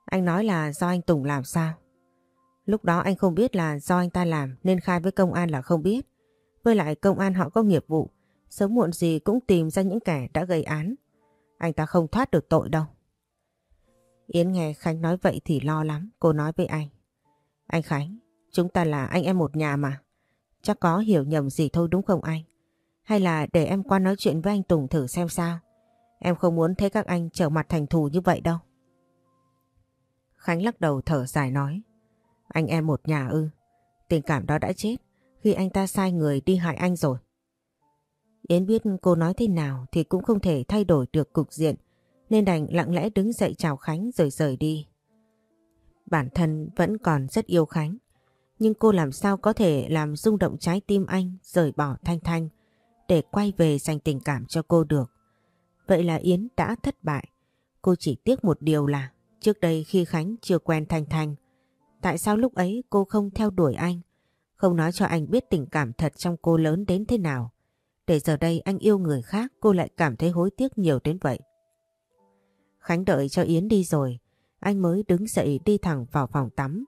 A: Anh nói là do anh Tùng làm sao? Lúc đó anh không biết là do anh ta làm nên khai với công an là không biết. Với lại công an họ có nghiệp vụ, sớm muộn gì cũng tìm ra những kẻ đã gây án. Anh ta không thoát được tội đâu. Yến nghe Khánh nói vậy thì lo lắm, cô nói với anh. Anh Khánh, chúng ta là anh em một nhà mà. Chắc có hiểu nhầm gì thôi đúng không anh? Hay là để em qua nói chuyện với anh Tùng thử xem sao? Em không muốn thấy các anh trở mặt thành thù như vậy đâu. Khánh lắc đầu thở dài nói. Anh em một nhà ư. Tình cảm đó đã chết khi anh ta sai người đi hại anh rồi. Yến biết cô nói thế nào thì cũng không thể thay đổi được cục diện, nên đành lặng lẽ đứng dậy chào Khánh rồi rời đi. Bản thân vẫn còn rất yêu Khánh, nhưng cô làm sao có thể làm rung động trái tim anh rời bỏ Thanh Thanh để quay về dành tình cảm cho cô được. Vậy là Yến đã thất bại. Cô chỉ tiếc một điều là trước đây khi Khánh chưa quen Thanh Thanh, tại sao lúc ấy cô không theo đuổi anh, không nói cho anh biết tình cảm thật trong cô lớn đến thế nào. Để giờ đây anh yêu người khác cô lại cảm thấy hối tiếc nhiều đến vậy. Khánh đợi cho Yến đi rồi, anh mới đứng dậy đi thẳng vào phòng tắm.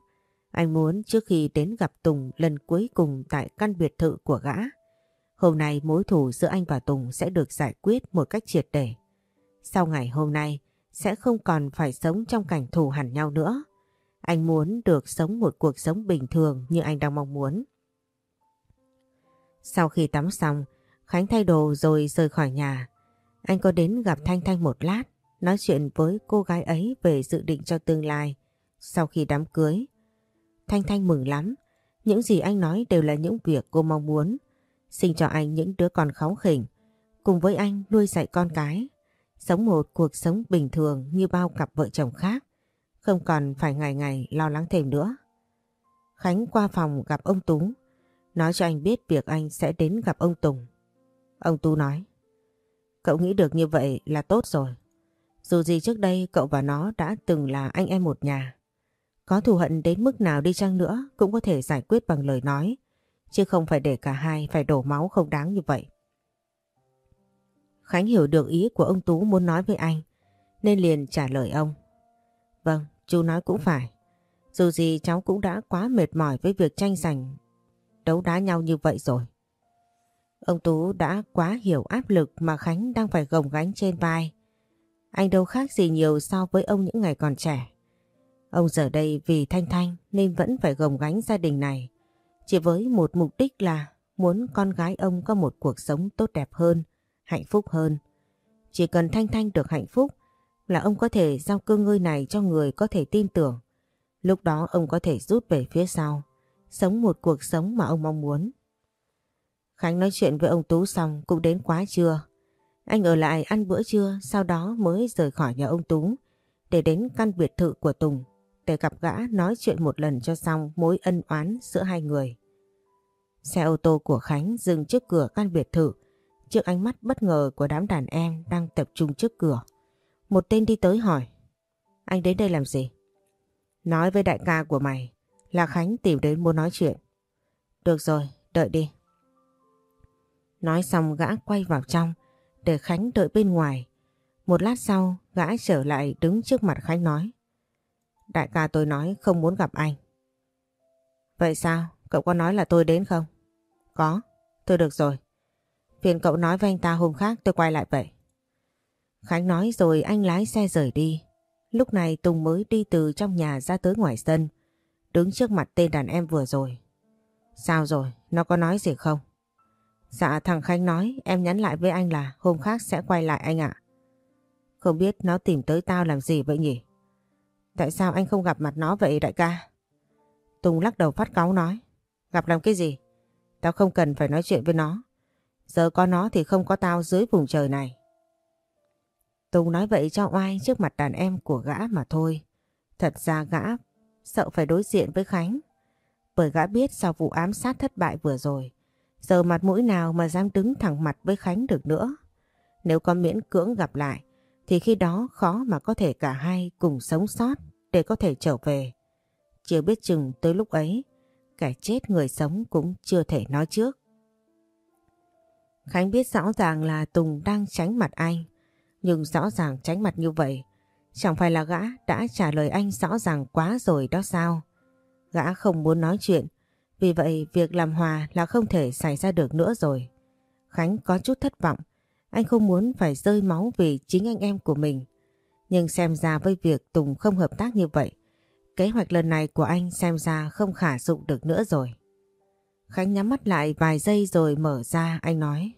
A: Anh muốn trước khi đến gặp Tùng lần cuối cùng tại căn biệt thự của gã. Hôm nay mối thù giữa anh và Tùng sẽ được giải quyết một cách triệt để. Sau ngày hôm nay sẽ không còn phải sống trong cảnh thù hẳn nhau nữa. Anh muốn được sống một cuộc sống bình thường như anh đang mong muốn. Sau khi tắm xong, Khánh thay đồ rồi rời khỏi nhà. Anh có đến gặp Thanh Thanh một lát, nói chuyện với cô gái ấy về dự định cho tương lai sau khi đám cưới. Thanh Thanh mừng lắm, những gì anh nói đều là những việc cô mong muốn. Sinh cho anh những đứa con kháu khỉnh, cùng với anh nuôi dạy con cái, sống một cuộc sống bình thường như bao cặp vợ chồng khác không còn phải ngày ngày lo lắng thêm nữa. Khánh qua phòng gặp ông Tú, nói cho anh biết việc anh sẽ đến gặp ông Tùng. Ông Tú nói, cậu nghĩ được như vậy là tốt rồi. Dù gì trước đây cậu và nó đã từng là anh em một nhà. Có thù hận đến mức nào đi chăng nữa cũng có thể giải quyết bằng lời nói, chứ không phải để cả hai phải đổ máu không đáng như vậy. Khánh hiểu được ý của ông Tú muốn nói với anh, nên liền trả lời ông. Vâng, Chú nói cũng phải. Dù gì cháu cũng đã quá mệt mỏi với việc tranh giành đấu đá nhau như vậy rồi. Ông Tú đã quá hiểu áp lực mà Khánh đang phải gồng gánh trên vai. Anh đâu khác gì nhiều so với ông những ngày còn trẻ. Ông giờ đây vì Thanh Thanh nên vẫn phải gồng gánh gia đình này. Chỉ với một mục đích là muốn con gái ông có một cuộc sống tốt đẹp hơn, hạnh phúc hơn. Chỉ cần Thanh Thanh được hạnh phúc là ông có thể giao cơ ngơi này cho người có thể tin tưởng. Lúc đó ông có thể rút về phía sau, sống một cuộc sống mà ông mong muốn. Khánh nói chuyện với ông Tú xong cũng đến quá trưa. Anh ở lại ăn bữa trưa sau đó mới rời khỏi nhà ông Tú để đến căn biệt thự của Tùng để gặp gã nói chuyện một lần cho xong mối ân oán giữa hai người. Xe ô tô của Khánh dừng trước cửa căn biệt thự trước ánh mắt bất ngờ của đám đàn em đang tập trung trước cửa. Một tên đi tới hỏi. Anh đến đây làm gì? Nói với đại ca của mày là Khánh tìm đến muốn nói chuyện. Được rồi, đợi đi. Nói xong gã quay vào trong để Khánh đợi bên ngoài. Một lát sau gã trở lại đứng trước mặt Khánh nói. Đại ca tôi nói không muốn gặp anh. Vậy sao? Cậu có nói là tôi đến không? Có, tôi được rồi. Phiền cậu nói với anh ta hôm khác tôi quay lại vậy. Khánh nói rồi anh lái xe rời đi. Lúc này Tùng mới đi từ trong nhà ra tới ngoài sân, đứng trước mặt tên đàn em vừa rồi. Sao rồi, nó có nói gì không? Dạ thằng Khánh nói em nhắn lại với anh là hôm khác sẽ quay lại anh ạ. Không biết nó tìm tới tao làm gì vậy nhỉ? Tại sao anh không gặp mặt nó vậy đại ca? Tùng lắc đầu phát cáu nói. Gặp làm cái gì? Tao không cần phải nói chuyện với nó. Giờ có nó thì không có tao dưới vùng trời này. Tùng nói vậy cho oai trước mặt đàn em của gã mà thôi. Thật ra gã sợ phải đối diện với Khánh. Bởi gã biết sau vụ ám sát thất bại vừa rồi, giờ mặt mũi nào mà dám đứng thẳng mặt với Khánh được nữa. Nếu có miễn cưỡng gặp lại, thì khi đó khó mà có thể cả hai cùng sống sót để có thể trở về. Chưa biết chừng tới lúc ấy, kẻ chết người sống cũng chưa thể nói trước. Khánh biết rõ ràng là Tùng đang tránh mặt anh, nhưng rõ ràng tránh mặt như vậy, chẳng phải là gã đã trả lời anh rõ ràng quá rồi đó sao? Gã không muốn nói chuyện, vì vậy việc làm hòa là không thể xảy ra được nữa rồi. Khánh có chút thất vọng, anh không muốn phải rơi máu vì chính anh em của mình. Nhưng xem ra với việc Tùng không hợp tác như vậy, kế hoạch lần này của anh xem ra không khả dụng được nữa rồi. Khánh nhắm mắt lại vài giây rồi mở ra anh nói.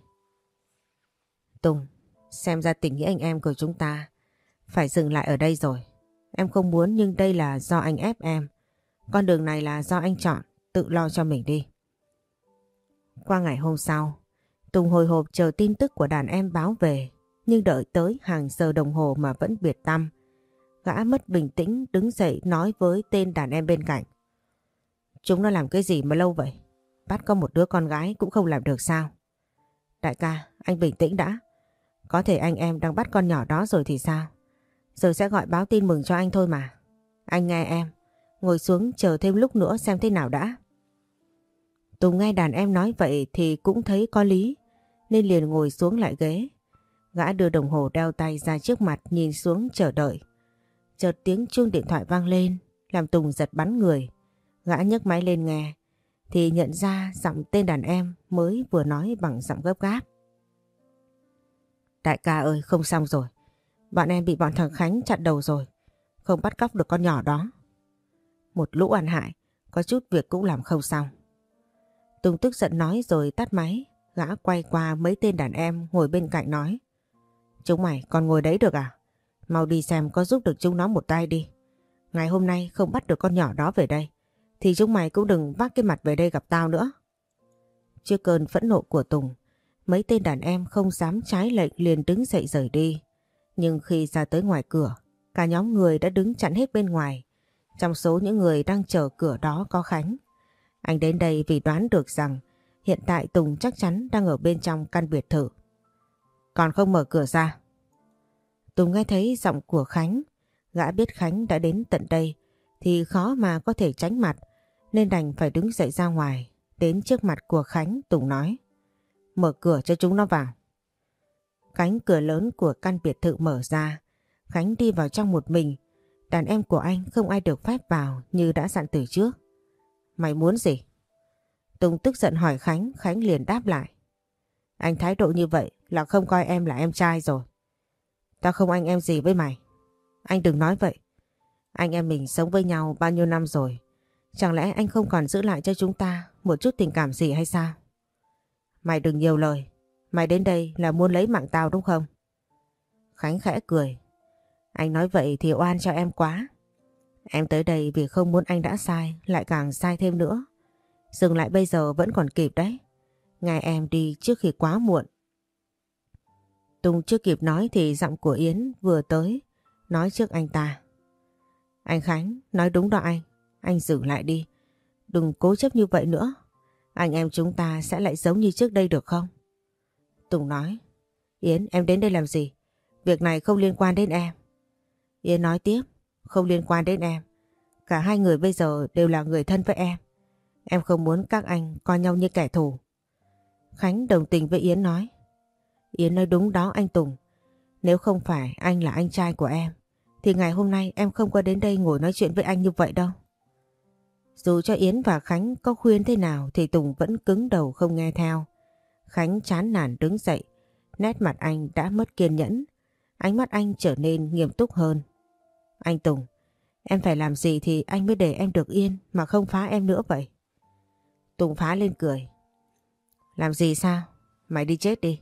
A: Tùng, xem ra tình nghĩa anh em của chúng ta phải dừng lại ở đây rồi. Em không muốn nhưng đây là do anh ép em. Con đường này là do anh chọn, tự lo cho mình đi. Qua ngày hôm sau, Tùng hồi hộp chờ tin tức của đàn em báo về, nhưng đợi tới hàng giờ đồng hồ mà vẫn biệt tâm. Gã mất bình tĩnh đứng dậy nói với tên đàn em bên cạnh. Chúng nó làm cái gì mà lâu vậy? Bắt có một đứa con gái cũng không làm được sao? Đại ca, anh bình tĩnh đã. Có thể anh em đang bắt con nhỏ đó rồi thì sao? Giờ sẽ gọi báo tin mừng cho anh thôi mà. Anh nghe em, ngồi xuống chờ thêm lúc nữa xem thế nào đã. Tùng nghe đàn em nói vậy thì cũng thấy có lý, nên liền ngồi xuống lại ghế. Gã đưa đồng hồ đeo tay ra trước mặt nhìn xuống chờ đợi. Chợt tiếng chuông điện thoại vang lên, làm Tùng giật bắn người. Gã nhấc máy lên nghe, thì nhận ra giọng tên đàn em mới vừa nói bằng giọng gấp gáp. Đại ca ơi, không xong rồi. Bọn em bị bọn thằng Khánh chặn đầu rồi. Không bắt cóc được con nhỏ đó. Một lũ ăn hại, có chút việc cũng làm không xong. Tùng tức giận nói rồi tắt máy. Gã quay qua mấy tên đàn em ngồi bên cạnh nói. Chúng mày còn ngồi đấy được à? Mau đi xem có giúp được chúng nó một tay đi. Ngày hôm nay không bắt được con nhỏ đó về đây. Thì chúng mày cũng đừng vác cái mặt về đây gặp tao nữa. Trước cơn phẫn nộ của Tùng, mấy tên đàn em không dám trái lệnh liền đứng dậy rời đi. Nhưng khi ra tới ngoài cửa, cả nhóm người đã đứng chặn hết bên ngoài. Trong số những người đang chờ cửa đó có Khánh. Anh đến đây vì đoán được rằng hiện tại Tùng chắc chắn đang ở bên trong căn biệt thự. Còn không mở cửa ra. Tùng nghe thấy giọng của Khánh. Gã biết Khánh đã đến tận đây thì khó mà có thể tránh mặt, nên đành phải đứng dậy ra ngoài. Đến trước mặt của Khánh, Tùng nói Mở cửa cho chúng nó vào. Cánh cửa lớn của căn biệt thự mở ra. Khánh đi vào trong một mình. Đàn em của anh không ai được phép vào như đã dặn từ trước. Mày muốn gì? Tùng tức giận hỏi Khánh, Khánh liền đáp lại. Anh thái độ như vậy là không coi em là em trai rồi. Tao không anh em gì với mày. Anh đừng nói vậy. Anh em mình sống với nhau bao nhiêu năm rồi. Chẳng lẽ anh không còn giữ lại cho chúng ta một chút tình cảm gì hay sao? Mày đừng nhiều lời. Mày đến đây là muốn lấy mạng tao đúng không? Khánh khẽ cười. Anh nói vậy thì oan cho em quá. Em tới đây vì không muốn anh đã sai, lại càng sai thêm nữa. Dừng lại bây giờ vẫn còn kịp đấy. Ngày em đi trước khi quá muộn. Tùng chưa kịp nói thì giọng của Yến vừa tới, nói trước anh ta. Anh Khánh, nói đúng đó anh. Anh dừng lại đi. Đừng cố chấp như vậy nữa. Anh em chúng ta sẽ lại giống như trước đây được không? Tùng nói. Yến, em đến đây làm gì? Việc này không liên quan đến em. Yến nói tiếp. Không liên quan đến em. Cả hai người bây giờ đều là người thân với em. Em không muốn các anh coi nhau như kẻ thù. Khánh đồng tình với Yến nói. Yến nói đúng đó anh Tùng. Nếu không phải anh là anh trai của em, thì ngày hôm nay em không có đến đây ngồi nói chuyện với anh như vậy đâu. Dù cho Yến và Khánh có khuyên thế nào thì Tùng vẫn cứng đầu không nghe theo. Khánh chán nản đứng dậy, nét mặt anh đã mất kiên nhẫn. Ánh mắt anh trở nên nghiêm túc hơn. Anh Tùng, em phải làm gì thì anh mới để em được yên mà không phá em nữa vậy? Tùng phá lên cười. Làm gì sao? Mày đi chết đi.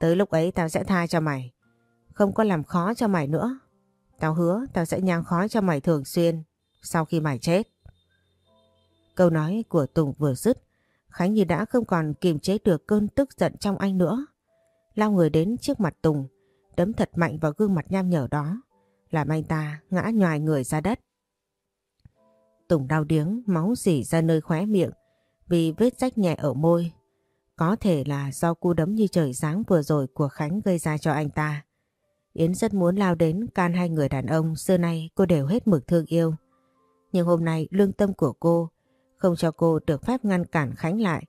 A: Tới lúc ấy tao sẽ tha cho mày. Không có làm khó cho mày nữa. Tao hứa tao sẽ nhang khói cho mày thường xuyên sau khi mày chết. Câu nói của Tùng vừa dứt, Khánh như đã không còn kiềm chế được cơn tức giận trong anh nữa. Lao người đến trước mặt Tùng, đấm thật mạnh vào gương mặt nham nhở đó, làm anh ta ngã nhòi người ra đất. Tùng đau điếng, máu dỉ ra nơi khóe miệng vì vết rách nhẹ ở môi. Có thể là do cú đấm như trời sáng vừa rồi của Khánh gây ra cho anh ta. Yến rất muốn lao đến can hai người đàn ông xưa nay cô đều hết mực thương yêu. Nhưng hôm nay lương tâm của cô không cho cô được phép ngăn cản Khánh lại.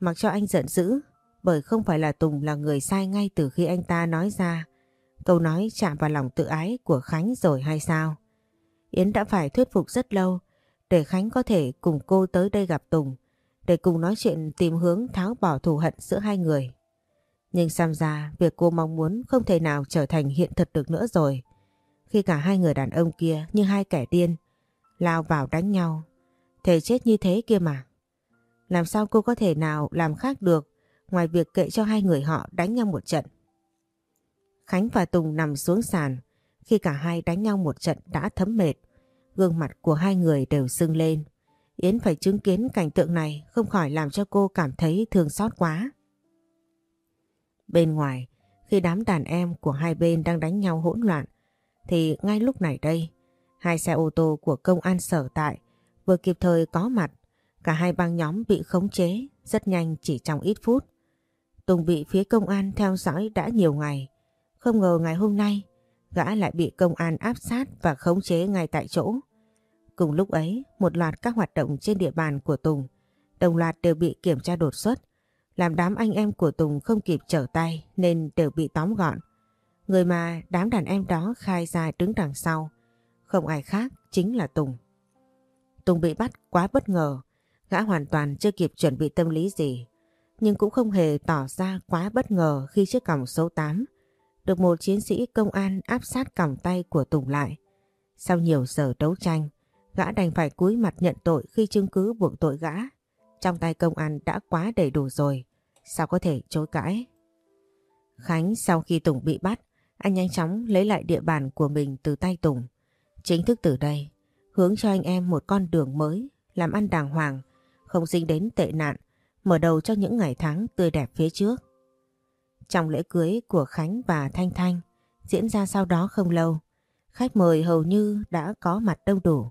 A: Mặc cho anh giận dữ bởi không phải là Tùng là người sai ngay từ khi anh ta nói ra câu nói chạm vào lòng tự ái của Khánh rồi hay sao. Yến đã phải thuyết phục rất lâu để Khánh có thể cùng cô tới đây gặp Tùng, để cùng nói chuyện tìm hướng tháo bỏ thù hận giữa hai người. Nhưng xem ra việc cô mong muốn không thể nào trở thành hiện thực được nữa rồi. Khi cả hai người đàn ông kia như hai kẻ điên, lao vào đánh nhau Thể chết như thế kia mà. Làm sao cô có thể nào làm khác được ngoài việc kệ cho hai người họ đánh nhau một trận. Khánh và Tùng nằm xuống sàn. Khi cả hai đánh nhau một trận đã thấm mệt. Gương mặt của hai người đều sưng lên. Yến phải chứng kiến cảnh tượng này không khỏi làm cho cô cảm thấy thương xót quá. Bên ngoài, khi đám đàn em của hai bên đang đánh nhau hỗn loạn, thì ngay lúc này đây, hai xe ô tô của công an sở tại vừa kịp thời có mặt, cả hai băng nhóm bị khống chế rất nhanh chỉ trong ít phút. Tùng bị phía công an theo dõi đã nhiều ngày, không ngờ ngày hôm nay gã lại bị công an áp sát và khống chế ngay tại chỗ. Cùng lúc ấy, một loạt các hoạt động trên địa bàn của Tùng đồng loạt đều bị kiểm tra đột xuất, làm đám anh em của Tùng không kịp trở tay nên đều bị tóm gọn. Người mà đám đàn em đó khai ra đứng đằng sau, không ai khác chính là Tùng. Tùng bị bắt quá bất ngờ, gã hoàn toàn chưa kịp chuẩn bị tâm lý gì, nhưng cũng không hề tỏ ra quá bất ngờ khi chiếc còng số 8 được một chiến sĩ công an áp sát còng tay của Tùng lại. Sau nhiều giờ đấu tranh, gã đành phải cúi mặt nhận tội khi chứng cứ buộc tội gã. Trong tay công an đã quá đầy đủ rồi, sao có thể chối cãi. Khánh sau khi Tùng bị bắt, anh nhanh chóng lấy lại địa bàn của mình từ tay Tùng. Chính thức từ đây, hướng cho anh em một con đường mới, làm ăn đàng hoàng, không dính đến tệ nạn, mở đầu cho những ngày tháng tươi đẹp phía trước. Trong lễ cưới của Khánh và Thanh Thanh diễn ra sau đó không lâu, khách mời hầu như đã có mặt đông đủ.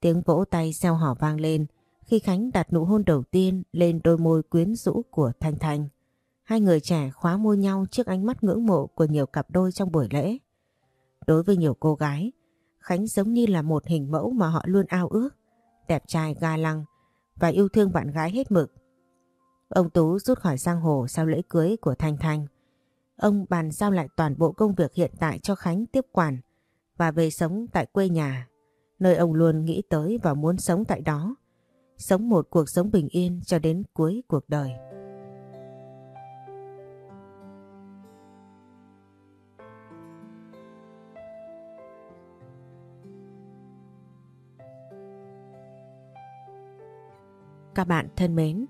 A: Tiếng vỗ tay xeo hò vang lên khi Khánh đặt nụ hôn đầu tiên lên đôi môi quyến rũ của Thanh Thanh. Hai người trẻ khóa môi nhau trước ánh mắt ngưỡng mộ của nhiều cặp đôi trong buổi lễ. Đối với nhiều cô gái, Khánh giống như là một hình mẫu mà họ luôn ao ước, đẹp trai ga lăng và yêu thương bạn gái hết mực. Ông Tú rút khỏi giang hồ sau lễ cưới của Thanh Thanh. Ông bàn giao lại toàn bộ công việc hiện tại cho Khánh tiếp quản và về sống tại quê nhà, nơi ông luôn nghĩ tới và muốn sống tại đó. Sống một cuộc sống bình yên cho đến cuối cuộc đời. Các bạn thân mến,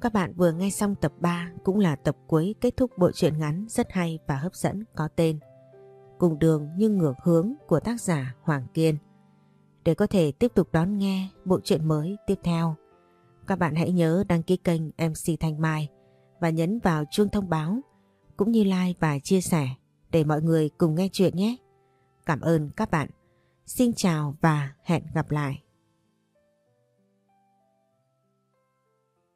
A: các bạn vừa nghe xong tập 3 cũng là tập cuối kết thúc bộ truyện ngắn rất hay và hấp dẫn có tên Cùng đường nhưng ngược hướng của tác giả Hoàng Kiên. Để có thể tiếp tục đón nghe bộ truyện mới tiếp theo, các bạn hãy nhớ đăng ký kênh MC Thanh Mai và nhấn vào chuông thông báo cũng như like và chia sẻ để mọi người cùng nghe chuyện nhé. Cảm ơn các bạn. Xin chào và hẹn gặp lại.